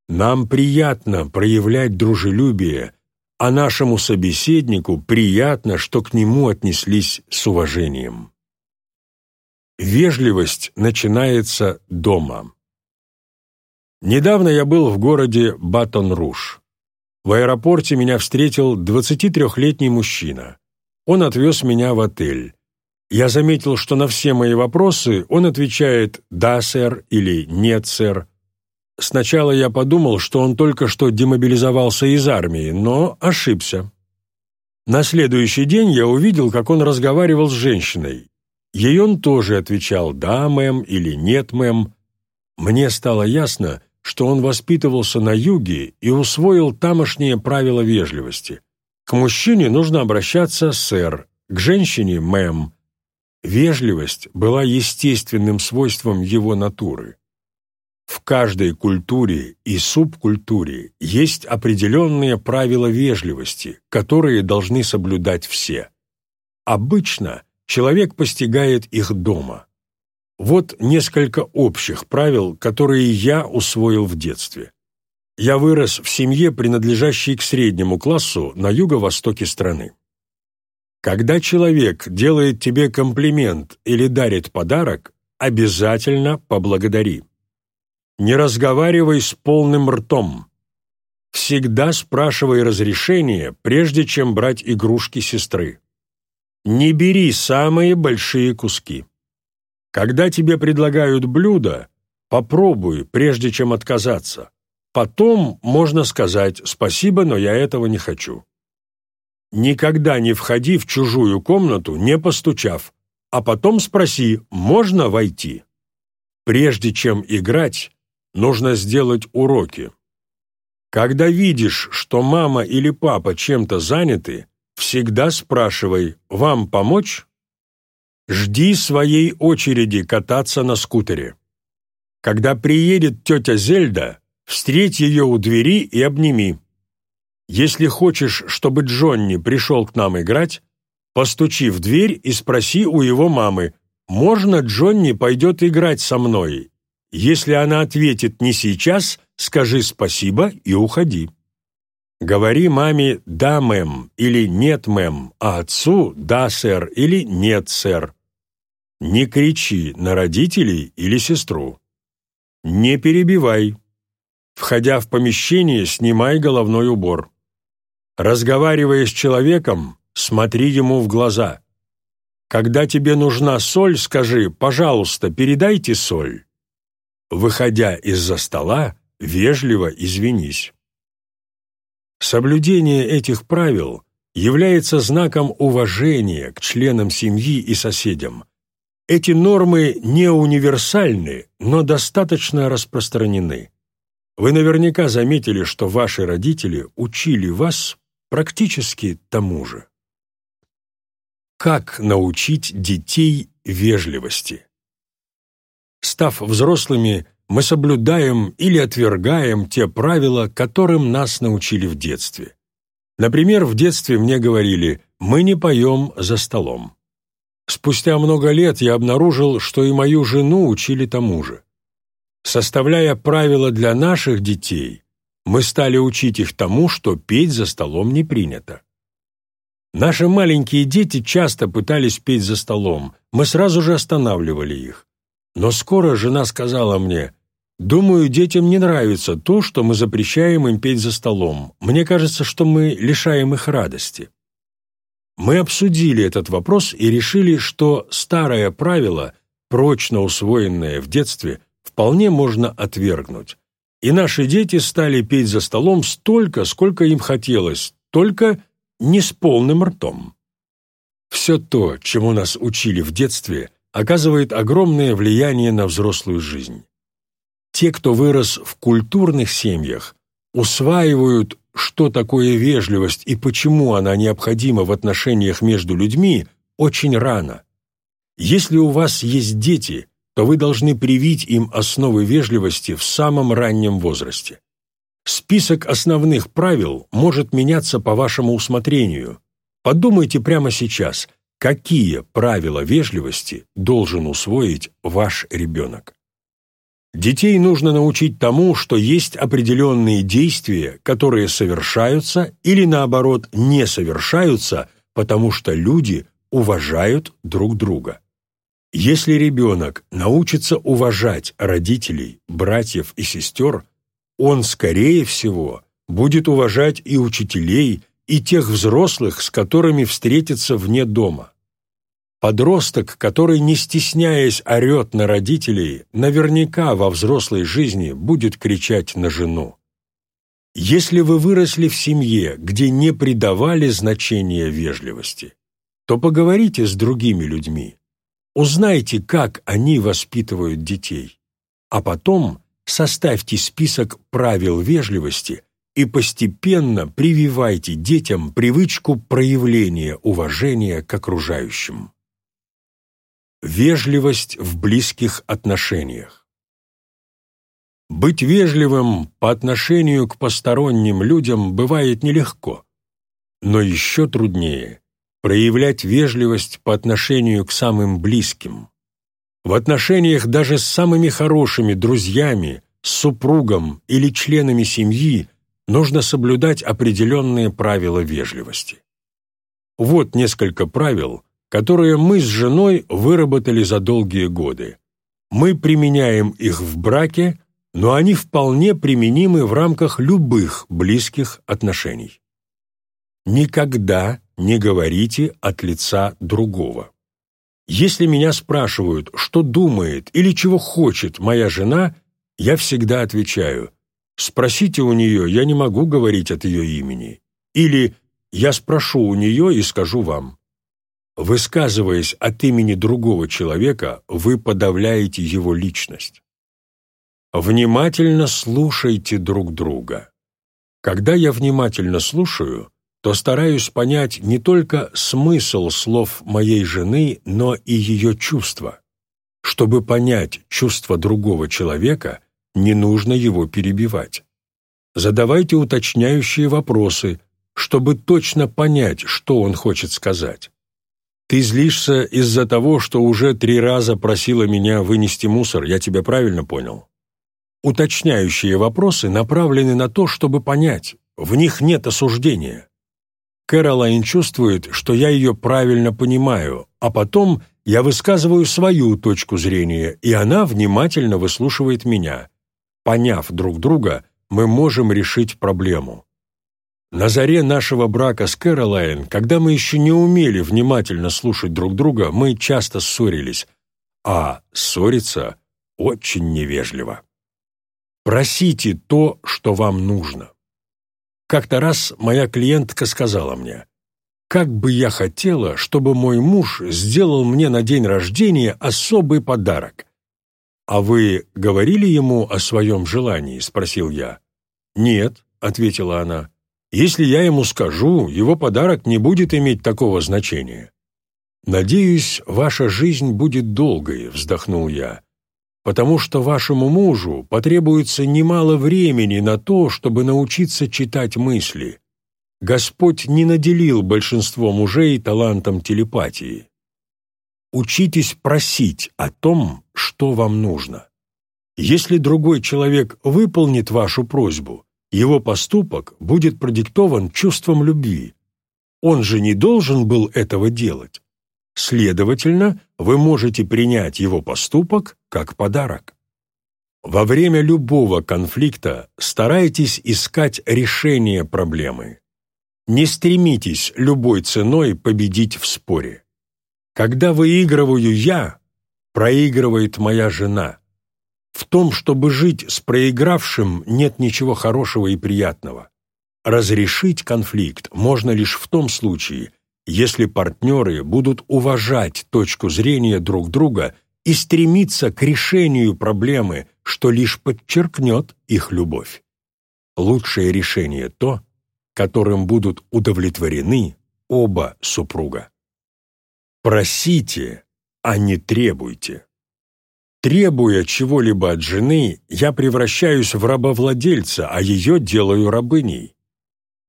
Нам приятно проявлять дружелюбие а нашему собеседнику приятно, что к нему отнеслись с уважением. Вежливость начинается дома. Недавно я был в городе Батон-Руж. В аэропорте меня встретил 23-летний мужчина. Он отвез меня в отель. Я заметил, что на все мои вопросы он отвечает «да, сэр» или «нет, сэр», Сначала я подумал, что он только что демобилизовался из армии, но ошибся. На следующий день я увидел, как он разговаривал с женщиной. Ей он тоже отвечал «да, мэм» или «нет, мэм». Мне стало ясно, что он воспитывался на юге и усвоил тамошние правила вежливости. К мужчине нужно обращаться «сэр», к женщине «мэм». Вежливость была естественным свойством его натуры. В каждой культуре и субкультуре есть определенные правила вежливости, которые должны соблюдать все. Обычно человек постигает их дома. Вот несколько общих правил, которые я усвоил в детстве. Я вырос в семье, принадлежащей к среднему классу на юго-востоке страны. Когда человек делает тебе комплимент или дарит подарок, обязательно поблагодари. Не разговаривай с полным ртом. Всегда спрашивай разрешение, прежде чем брать игрушки сестры. Не бери самые большие куски. Когда тебе предлагают блюдо, попробуй, прежде чем отказаться. Потом можно сказать «спасибо, но я этого не хочу». Никогда не входи в чужую комнату, не постучав, а потом спроси «можно войти?». Прежде чем играть, нужно сделать уроки. Когда видишь, что мама или папа чем-то заняты, всегда спрашивай «Вам помочь?» Жди своей очереди кататься на скутере. Когда приедет тетя Зельда, встреть ее у двери и обними. Если хочешь, чтобы Джонни пришел к нам играть, постучи в дверь и спроси у его мамы, «Можно Джонни пойдет играть со мной?» Если она ответит «не сейчас», скажи спасибо и уходи. Говори маме «да, мэм» или «нет, мэм», а отцу «да, сэр» или «нет, сэр». Не кричи на родителей или сестру. Не перебивай. Входя в помещение, снимай головной убор. Разговаривая с человеком, смотри ему в глаза. Когда тебе нужна соль, скажи «пожалуйста, передайте соль». Выходя из-за стола, вежливо извинись. Соблюдение этих правил является знаком уважения к членам семьи и соседям. Эти нормы не универсальны, но достаточно распространены. Вы наверняка заметили, что ваши родители учили вас практически тому же. Как научить детей вежливости? Став взрослыми, мы соблюдаем или отвергаем те правила, которым нас научили в детстве. Например, в детстве мне говорили «мы не поем за столом». Спустя много лет я обнаружил, что и мою жену учили тому же. Составляя правила для наших детей, мы стали учить их тому, что петь за столом не принято. Наши маленькие дети часто пытались петь за столом, мы сразу же останавливали их. Но скоро жена сказала мне, «Думаю, детям не нравится то, что мы запрещаем им петь за столом. Мне кажется, что мы лишаем их радости». Мы обсудили этот вопрос и решили, что старое правило, прочно усвоенное в детстве, вполне можно отвергнуть. И наши дети стали петь за столом столько, сколько им хотелось, только не с полным ртом. Все то, чему нас учили в детстве, оказывает огромное влияние на взрослую жизнь. Те, кто вырос в культурных семьях, усваивают, что такое вежливость и почему она необходима в отношениях между людьми, очень рано. Если у вас есть дети, то вы должны привить им основы вежливости в самом раннем возрасте. Список основных правил может меняться по вашему усмотрению. Подумайте прямо сейчас, какие правила вежливости должен усвоить ваш ребенок. Детей нужно научить тому, что есть определенные действия, которые совершаются или, наоборот, не совершаются, потому что люди уважают друг друга. Если ребенок научится уважать родителей, братьев и сестер, он, скорее всего, будет уважать и учителей, и тех взрослых, с которыми встретится вне дома. Подросток, который, не стесняясь, орет на родителей, наверняка во взрослой жизни будет кричать на жену. Если вы выросли в семье, где не придавали значения вежливости, то поговорите с другими людьми, узнайте, как они воспитывают детей, а потом составьте список правил вежливости и постепенно прививайте детям привычку проявления уважения к окружающим. Вежливость в близких отношениях. Быть вежливым по отношению к посторонним людям бывает нелегко, но еще труднее проявлять вежливость по отношению к самым близким. В отношениях даже с самыми хорошими друзьями, с супругом или членами семьи нужно соблюдать определенные правила вежливости. Вот несколько правил, которые мы с женой выработали за долгие годы. Мы применяем их в браке, но они вполне применимы в рамках любых близких отношений. Никогда не говорите от лица другого. Если меня спрашивают, что думает или чего хочет моя жена, я всегда отвечаю «Спросите у нее, я не могу говорить от ее имени» или «Я спрошу у нее и скажу вам». Высказываясь от имени другого человека, вы подавляете его личность. Внимательно слушайте друг друга. Когда я внимательно слушаю, то стараюсь понять не только смысл слов моей жены, но и ее чувства. Чтобы понять чувства другого человека, не нужно его перебивать. Задавайте уточняющие вопросы, чтобы точно понять, что он хочет сказать. Ты злишься из-за того, что уже три раза просила меня вынести мусор, я тебя правильно понял? Уточняющие вопросы направлены на то, чтобы понять, в них нет осуждения. Кэролайн чувствует, что я ее правильно понимаю, а потом я высказываю свою точку зрения, и она внимательно выслушивает меня. Поняв друг друга, мы можем решить проблему. На заре нашего брака с Кэролайн, когда мы еще не умели внимательно слушать друг друга, мы часто ссорились, а ссориться очень невежливо. Просите то, что вам нужно. Как-то раз моя клиентка сказала мне, как бы я хотела, чтобы мой муж сделал мне на день рождения особый подарок. «А вы говорили ему о своем желании?» — спросил я. «Нет», — ответила она. «Если я ему скажу, его подарок не будет иметь такого значения». «Надеюсь, ваша жизнь будет долгой», — вздохнул я, «потому что вашему мужу потребуется немало времени на то, чтобы научиться читать мысли. Господь не наделил большинство мужей талантом телепатии. Учитесь просить о том, что вам нужно. Если другой человек выполнит вашу просьбу, его поступок будет продиктован чувством любви. Он же не должен был этого делать. Следовательно, вы можете принять его поступок как подарок. Во время любого конфликта старайтесь искать решение проблемы. Не стремитесь любой ценой победить в споре. Когда выигрываю я, проигрывает моя жена. В том, чтобы жить с проигравшим, нет ничего хорошего и приятного. Разрешить конфликт можно лишь в том случае, если партнеры будут уважать точку зрения друг друга и стремиться к решению проблемы, что лишь подчеркнет их любовь. Лучшее решение то, которым будут удовлетворены оба супруга. Просите, а не требуйте. Требуя чего-либо от жены, я превращаюсь в рабовладельца, а ее делаю рабыней.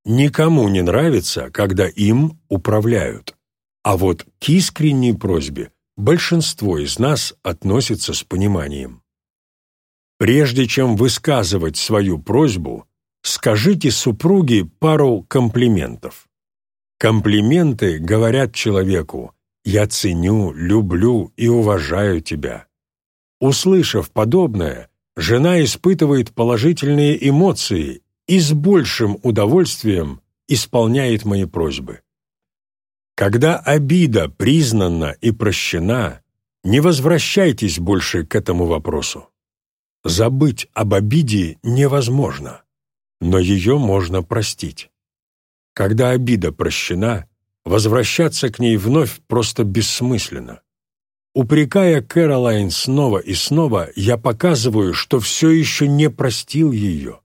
Никому не нравится, когда им управляют. А вот к искренней просьбе большинство из нас относится с пониманием. Прежде чем высказывать свою просьбу, скажите супруге пару комплиментов. Комплименты говорят человеку «я ценю, люблю и уважаю тебя». Услышав подобное, жена испытывает положительные эмоции и с большим удовольствием исполняет мои просьбы. Когда обида признана и прощена, не возвращайтесь больше к этому вопросу. Забыть об обиде невозможно но ее можно простить. Когда обида прощена, возвращаться к ней вновь просто бессмысленно. Упрекая Кэролайн снова и снова, я показываю, что все еще не простил ее.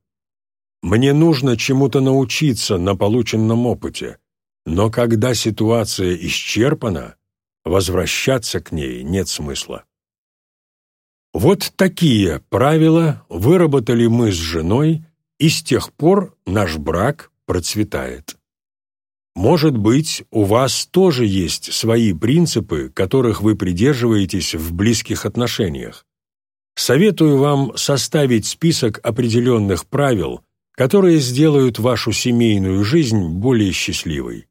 Мне нужно чему-то научиться на полученном опыте, но когда ситуация исчерпана, возвращаться к ней нет смысла. Вот такие правила выработали мы с женой и с тех пор наш брак процветает. Может быть, у вас тоже есть свои принципы, которых вы придерживаетесь в близких отношениях. Советую вам составить список определенных правил, которые сделают вашу семейную жизнь более счастливой.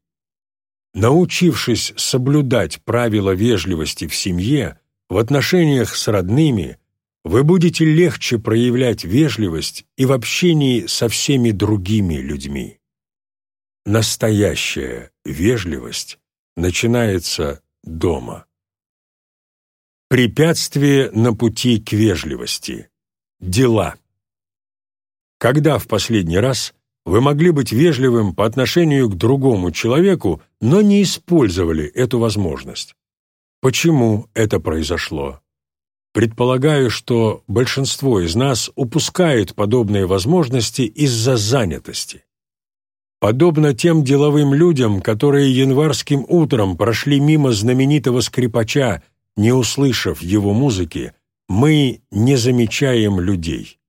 Научившись соблюдать правила вежливости в семье, в отношениях с родными, вы будете легче проявлять вежливость и в общении со всеми другими людьми. Настоящая вежливость начинается дома. Препятствие на пути к вежливости. Дела. Когда в последний раз вы могли быть вежливым по отношению к другому человеку, но не использовали эту возможность? Почему это произошло? Предполагаю, что большинство из нас упускает подобные возможности из-за занятости. Подобно тем деловым людям, которые январским утром прошли мимо знаменитого скрипача, не услышав его музыки, мы не замечаем людей.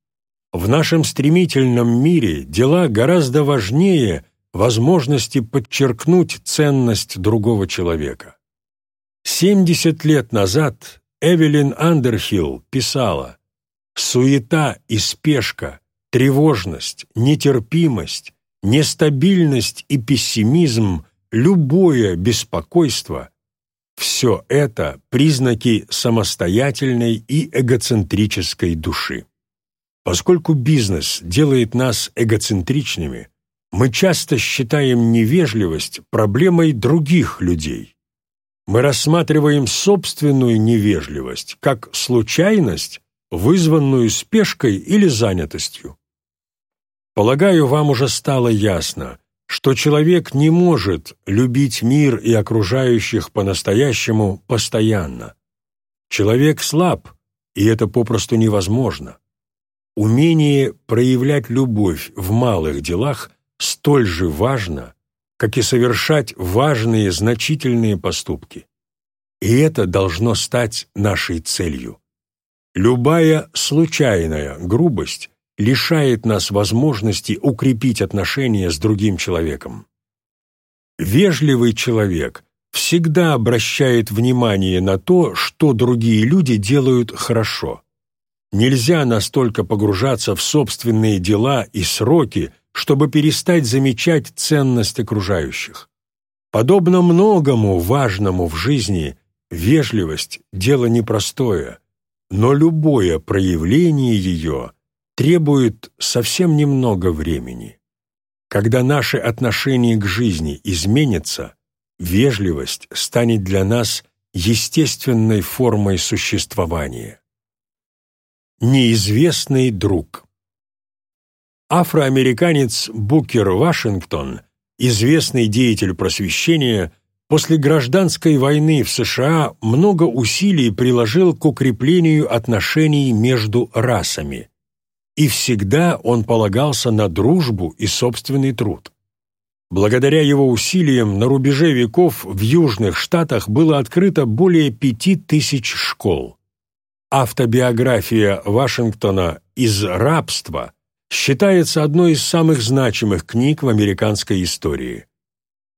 В нашем стремительном мире дела гораздо важнее возможности подчеркнуть ценность другого человека. 70 лет назад Эвелин Андерхилл писала «Суета и спешка, тревожность, нетерпимость, нестабильность и пессимизм, любое беспокойство – все это признаки самостоятельной и эгоцентрической души. Поскольку бизнес делает нас эгоцентричными, мы часто считаем невежливость проблемой других людей мы рассматриваем собственную невежливость как случайность, вызванную спешкой или занятостью. Полагаю, вам уже стало ясно, что человек не может любить мир и окружающих по-настоящему постоянно. Человек слаб, и это попросту невозможно. Умение проявлять любовь в малых делах столь же важно, как и совершать важные значительные поступки. И это должно стать нашей целью. Любая случайная грубость лишает нас возможности укрепить отношения с другим человеком. Вежливый человек всегда обращает внимание на то, что другие люди делают хорошо. Нельзя настолько погружаться в собственные дела и сроки, чтобы перестать замечать ценность окружающих. Подобно многому важному в жизни, вежливость – дело непростое, но любое проявление ее требует совсем немного времени. Когда наши отношения к жизни изменятся, вежливость станет для нас естественной формой существования неизвестный друг. Афроамериканец Букер Вашингтон, известный деятель просвещения, после гражданской войны в США много усилий приложил к укреплению отношений между расами. И всегда он полагался на дружбу и собственный труд. Благодаря его усилиям на рубеже веков в Южных Штатах было открыто более пяти тысяч школ. Автобиография Вашингтона «Из рабства» считается одной из самых значимых книг в американской истории.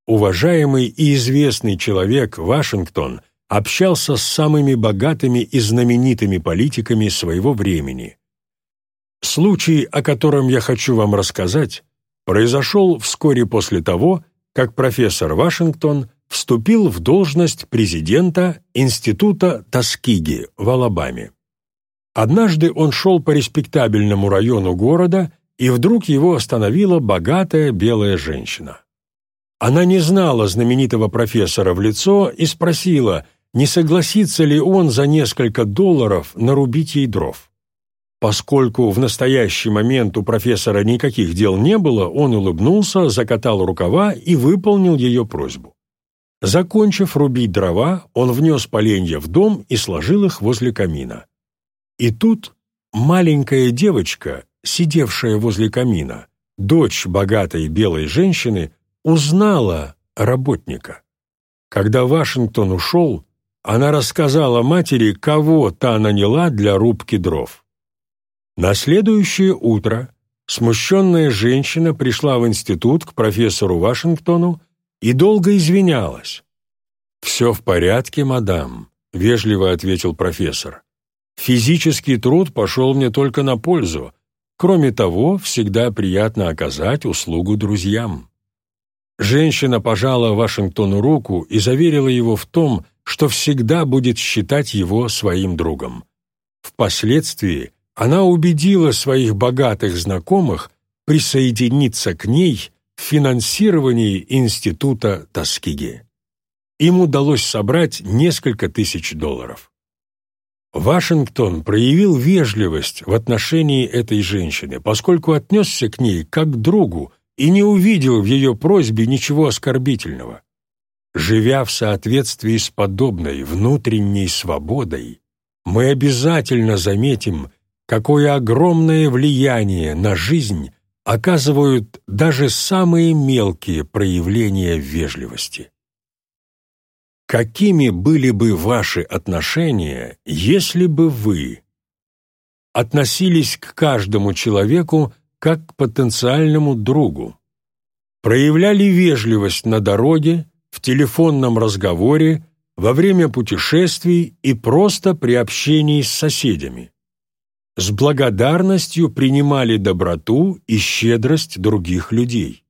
Уважаемый и известный человек Вашингтон общался с самыми богатыми и знаменитыми политиками своего времени. Случай, о котором я хочу вам рассказать, произошел вскоре после того, как профессор Вашингтон вступил в должность президента Института Таскиги в Алабаме. Однажды он шел по респектабельному району города, и вдруг его остановила богатая белая женщина. Она не знала знаменитого профессора в лицо и спросила, не согласится ли он за несколько долларов нарубить ей дров. Поскольку в настоящий момент у профессора никаких дел не было, он улыбнулся, закатал рукава и выполнил ее просьбу. Закончив рубить дрова, он внес поленья в дом и сложил их возле камина. И тут маленькая девочка, сидевшая возле камина, дочь богатой белой женщины, узнала работника. Когда Вашингтон ушел, она рассказала матери, кого та наняла для рубки дров. На следующее утро смущенная женщина пришла в институт к профессору Вашингтону и долго извинялась. «Все в порядке, мадам», — вежливо ответил профессор. «Физический труд пошел мне только на пользу. Кроме того, всегда приятно оказать услугу друзьям». Женщина пожала Вашингтону руку и заверила его в том, что всегда будет считать его своим другом. Впоследствии она убедила своих богатых знакомых присоединиться к ней финансировании института Таскиги. Им удалось собрать несколько тысяч долларов. Вашингтон проявил вежливость в отношении этой женщины, поскольку отнесся к ней как к другу и не увидел в ее просьбе ничего оскорбительного. Живя в соответствии с подобной внутренней свободой, мы обязательно заметим, какое огромное влияние на жизнь оказывают даже самые мелкие проявления вежливости. Какими были бы ваши отношения, если бы вы относились к каждому человеку как к потенциальному другу, проявляли вежливость на дороге, в телефонном разговоре, во время путешествий и просто при общении с соседями? С благодарностью принимали доброту и щедрость других людей.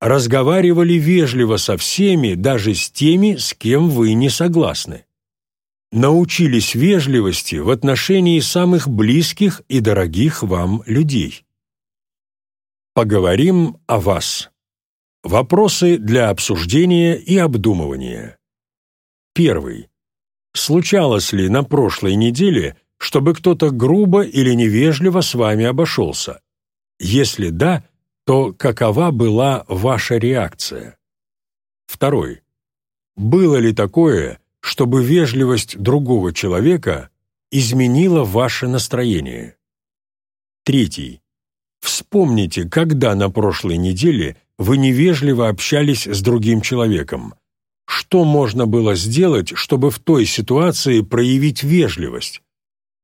Разговаривали вежливо со всеми, даже с теми, с кем вы не согласны. Научились вежливости в отношении самых близких и дорогих вам людей. Поговорим о вас. Вопросы для обсуждения и обдумывания. Первый. Случалось ли на прошлой неделе – чтобы кто-то грубо или невежливо с вами обошелся? Если да, то какова была ваша реакция? Второй. Было ли такое, чтобы вежливость другого человека изменила ваше настроение? Третий. Вспомните, когда на прошлой неделе вы невежливо общались с другим человеком. Что можно было сделать, чтобы в той ситуации проявить вежливость?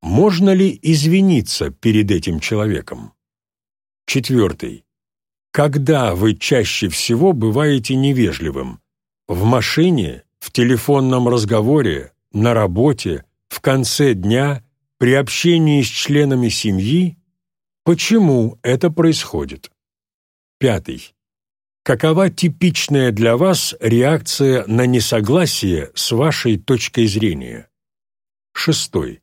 Можно ли извиниться перед этим человеком? Четвертый. Когда вы чаще всего бываете невежливым? В машине, в телефонном разговоре, на работе, в конце дня, при общении с членами семьи? Почему это происходит? Пятый. Какова типичная для вас реакция на несогласие с вашей точкой зрения? Шестой.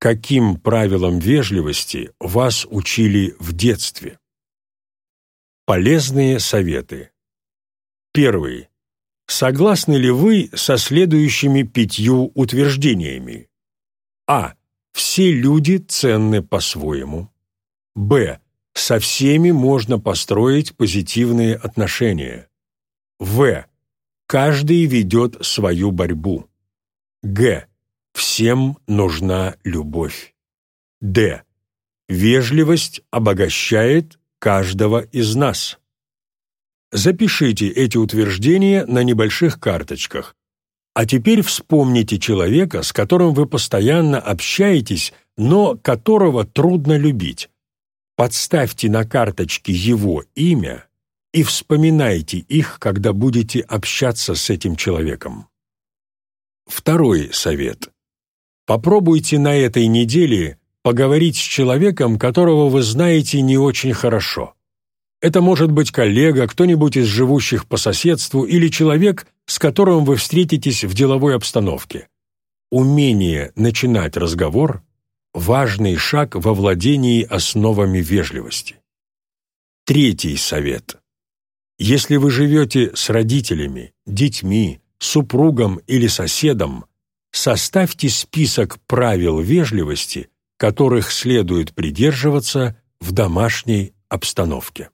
Каким правилам вежливости вас учили в детстве? Полезные советы. Первый. Согласны ли вы со следующими пятью утверждениями? А. Все люди ценны по-своему. Б. Со всеми можно построить позитивные отношения. В. Каждый ведет свою борьбу. Г. Всем нужна любовь. Д. Вежливость обогащает каждого из нас. Запишите эти утверждения на небольших карточках. А теперь вспомните человека, с которым вы постоянно общаетесь, но которого трудно любить. Подставьте на карточке его имя и вспоминайте их, когда будете общаться с этим человеком. Второй совет. Попробуйте на этой неделе поговорить с человеком, которого вы знаете не очень хорошо. Это может быть коллега, кто-нибудь из живущих по соседству или человек, с которым вы встретитесь в деловой обстановке. Умение начинать разговор – важный шаг во владении основами вежливости. Третий совет. Если вы живете с родителями, детьми, супругом или соседом, составьте список правил вежливости, которых следует придерживаться в домашней обстановке.